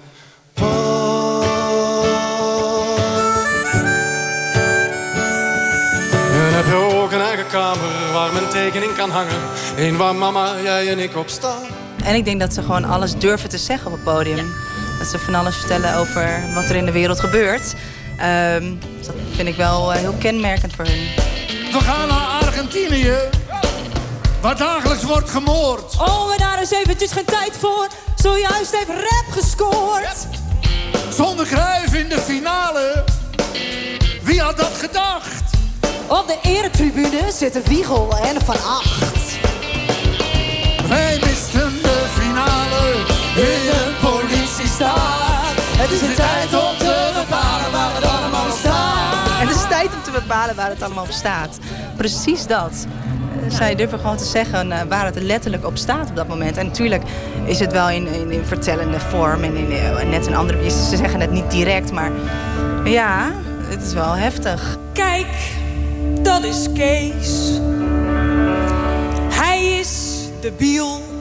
En heb je ook een eigen kamer waar mijn tekening kan hangen? Eén waar mama, jij en ik op staan. En ik denk dat ze gewoon alles durven te zeggen op het podium. Ja. Dat ze van alles vertellen over wat er in de wereld gebeurt. Um, dat vind ik wel uh, heel kenmerkend voor hun. We gaan naar Argentinië, waar dagelijks wordt gemoord. Oh, en daar is eventjes geen tijd voor. Zojuist heeft rap gescoord. Zonder Cruijff in de finale. Wie had dat gedacht? Op de eretribune zitten Wiegel en Van Acht. Wij misten de finale in een Het is de tijd om te bepalen waar het allemaal staat. Het is tijd om te bepalen waar het allemaal op staat. Precies dat. Zij durven gewoon te zeggen uh, waar het letterlijk op staat op dat moment. En natuurlijk is het wel in, in, in vertellende vorm en in, in, net een andere... Ze zeggen het niet direct, maar ja, het is wel heftig. Kijk, dat is Kees. Hij is debiel.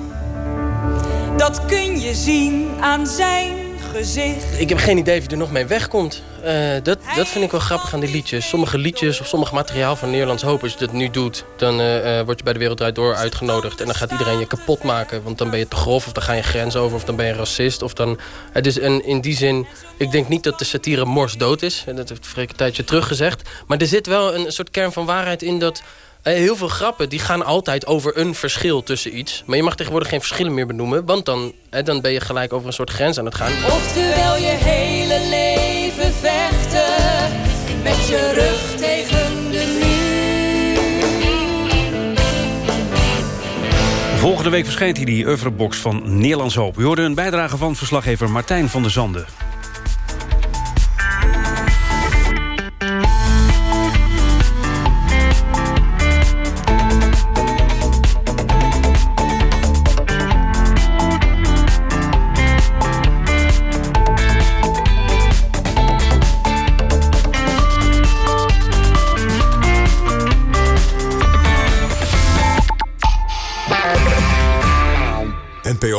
Dat kun je zien aan zijn gezicht. Ik heb geen idee wie er nog mee wegkomt. Uh, dat, dat vind ik wel grappig aan die liedjes. Sommige liedjes of sommige materiaal van Nederlands Hoop... als je dat nu doet, dan uh, word je bij de Wereld Draait Door uitgenodigd... en dan gaat iedereen je kapot maken. Want dan ben je te grof of dan ga je grens over... of dan ben je racist. Of dan, is en in die zin... Ik denk niet dat de satire mors dood is. Dat heeft Freek een tijdje terug gezegd. Maar er zit wel een soort kern van waarheid in dat... Heel veel grappen die gaan altijd over een verschil tussen iets. Maar je mag tegenwoordig geen verschillen meer benoemen. Want dan, hè, dan ben je gelijk over een soort grens aan het gaan. Oftewel je hele leven vechten. Met je rug tegen de muur. Volgende week verschijnt hier die oeuvrebox van Nederlands Hoop. U hoorde een bijdrage van verslaggever Martijn van der Zanden.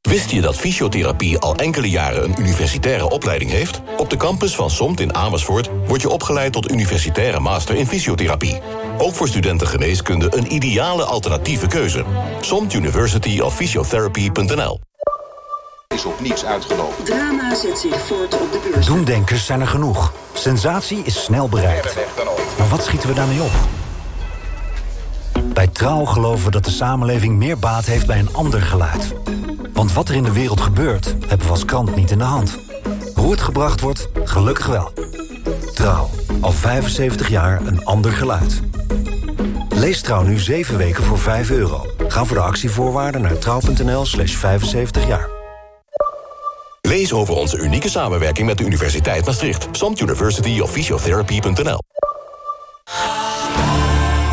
Wist je dat fysiotherapie al enkele jaren een universitaire opleiding heeft? Op de campus van SOMT in Amersfoort word je opgeleid tot universitaire master in fysiotherapie. Ook voor studenten geneeskunde een ideale alternatieve keuze. SOMT University of Physiotherapy.nl is op niets uitgelopen. Drama zet zich voort op de beurs. Doemdenkers zijn er genoeg. Sensatie is snel bereikt. Maar wat schieten we daarmee op? Bij Trouw geloven we dat de samenleving meer baat heeft bij een ander geluid. Want wat er in de wereld gebeurt, hebben we als krant niet in de hand. Hoe het gebracht wordt, gelukkig wel. Trouw, al 75 jaar een ander geluid. Lees Trouw nu 7 weken voor 5 euro. Ga voor de actievoorwaarden naar trouw.nl slash 75 jaar. Lees over onze unieke samenwerking met de Universiteit Maastricht. Samt University of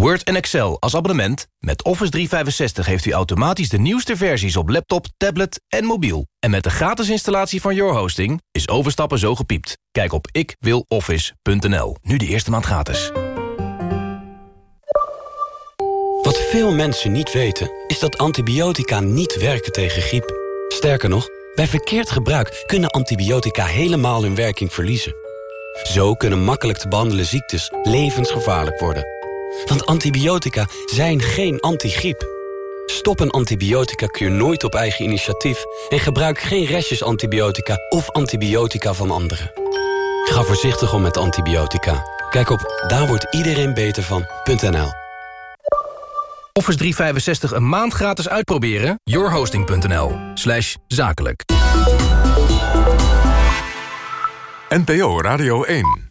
Word en Excel als abonnement. Met Office 365 heeft u automatisch de nieuwste versies op laptop, tablet en mobiel. En met de gratis installatie van Your Hosting is overstappen zo gepiept. Kijk op ikwiloffice.nl. Nu de eerste maand gratis. Wat veel mensen niet weten, is dat antibiotica niet werken tegen griep. Sterker nog, bij verkeerd gebruik kunnen antibiotica helemaal hun werking verliezen. Zo kunnen makkelijk te behandelen ziektes levensgevaarlijk worden. Want antibiotica zijn geen antigriep. Stop een antibiotica-kuur nooit op eigen initiatief... en gebruik geen restjes antibiotica of antibiotica van anderen. Ga voorzichtig om met antibiotica. Kijk op daar wordt iedereen beter van.nl. Office 365 een maand gratis uitproberen? yourhosting.nl slash zakelijk. NPO Radio 1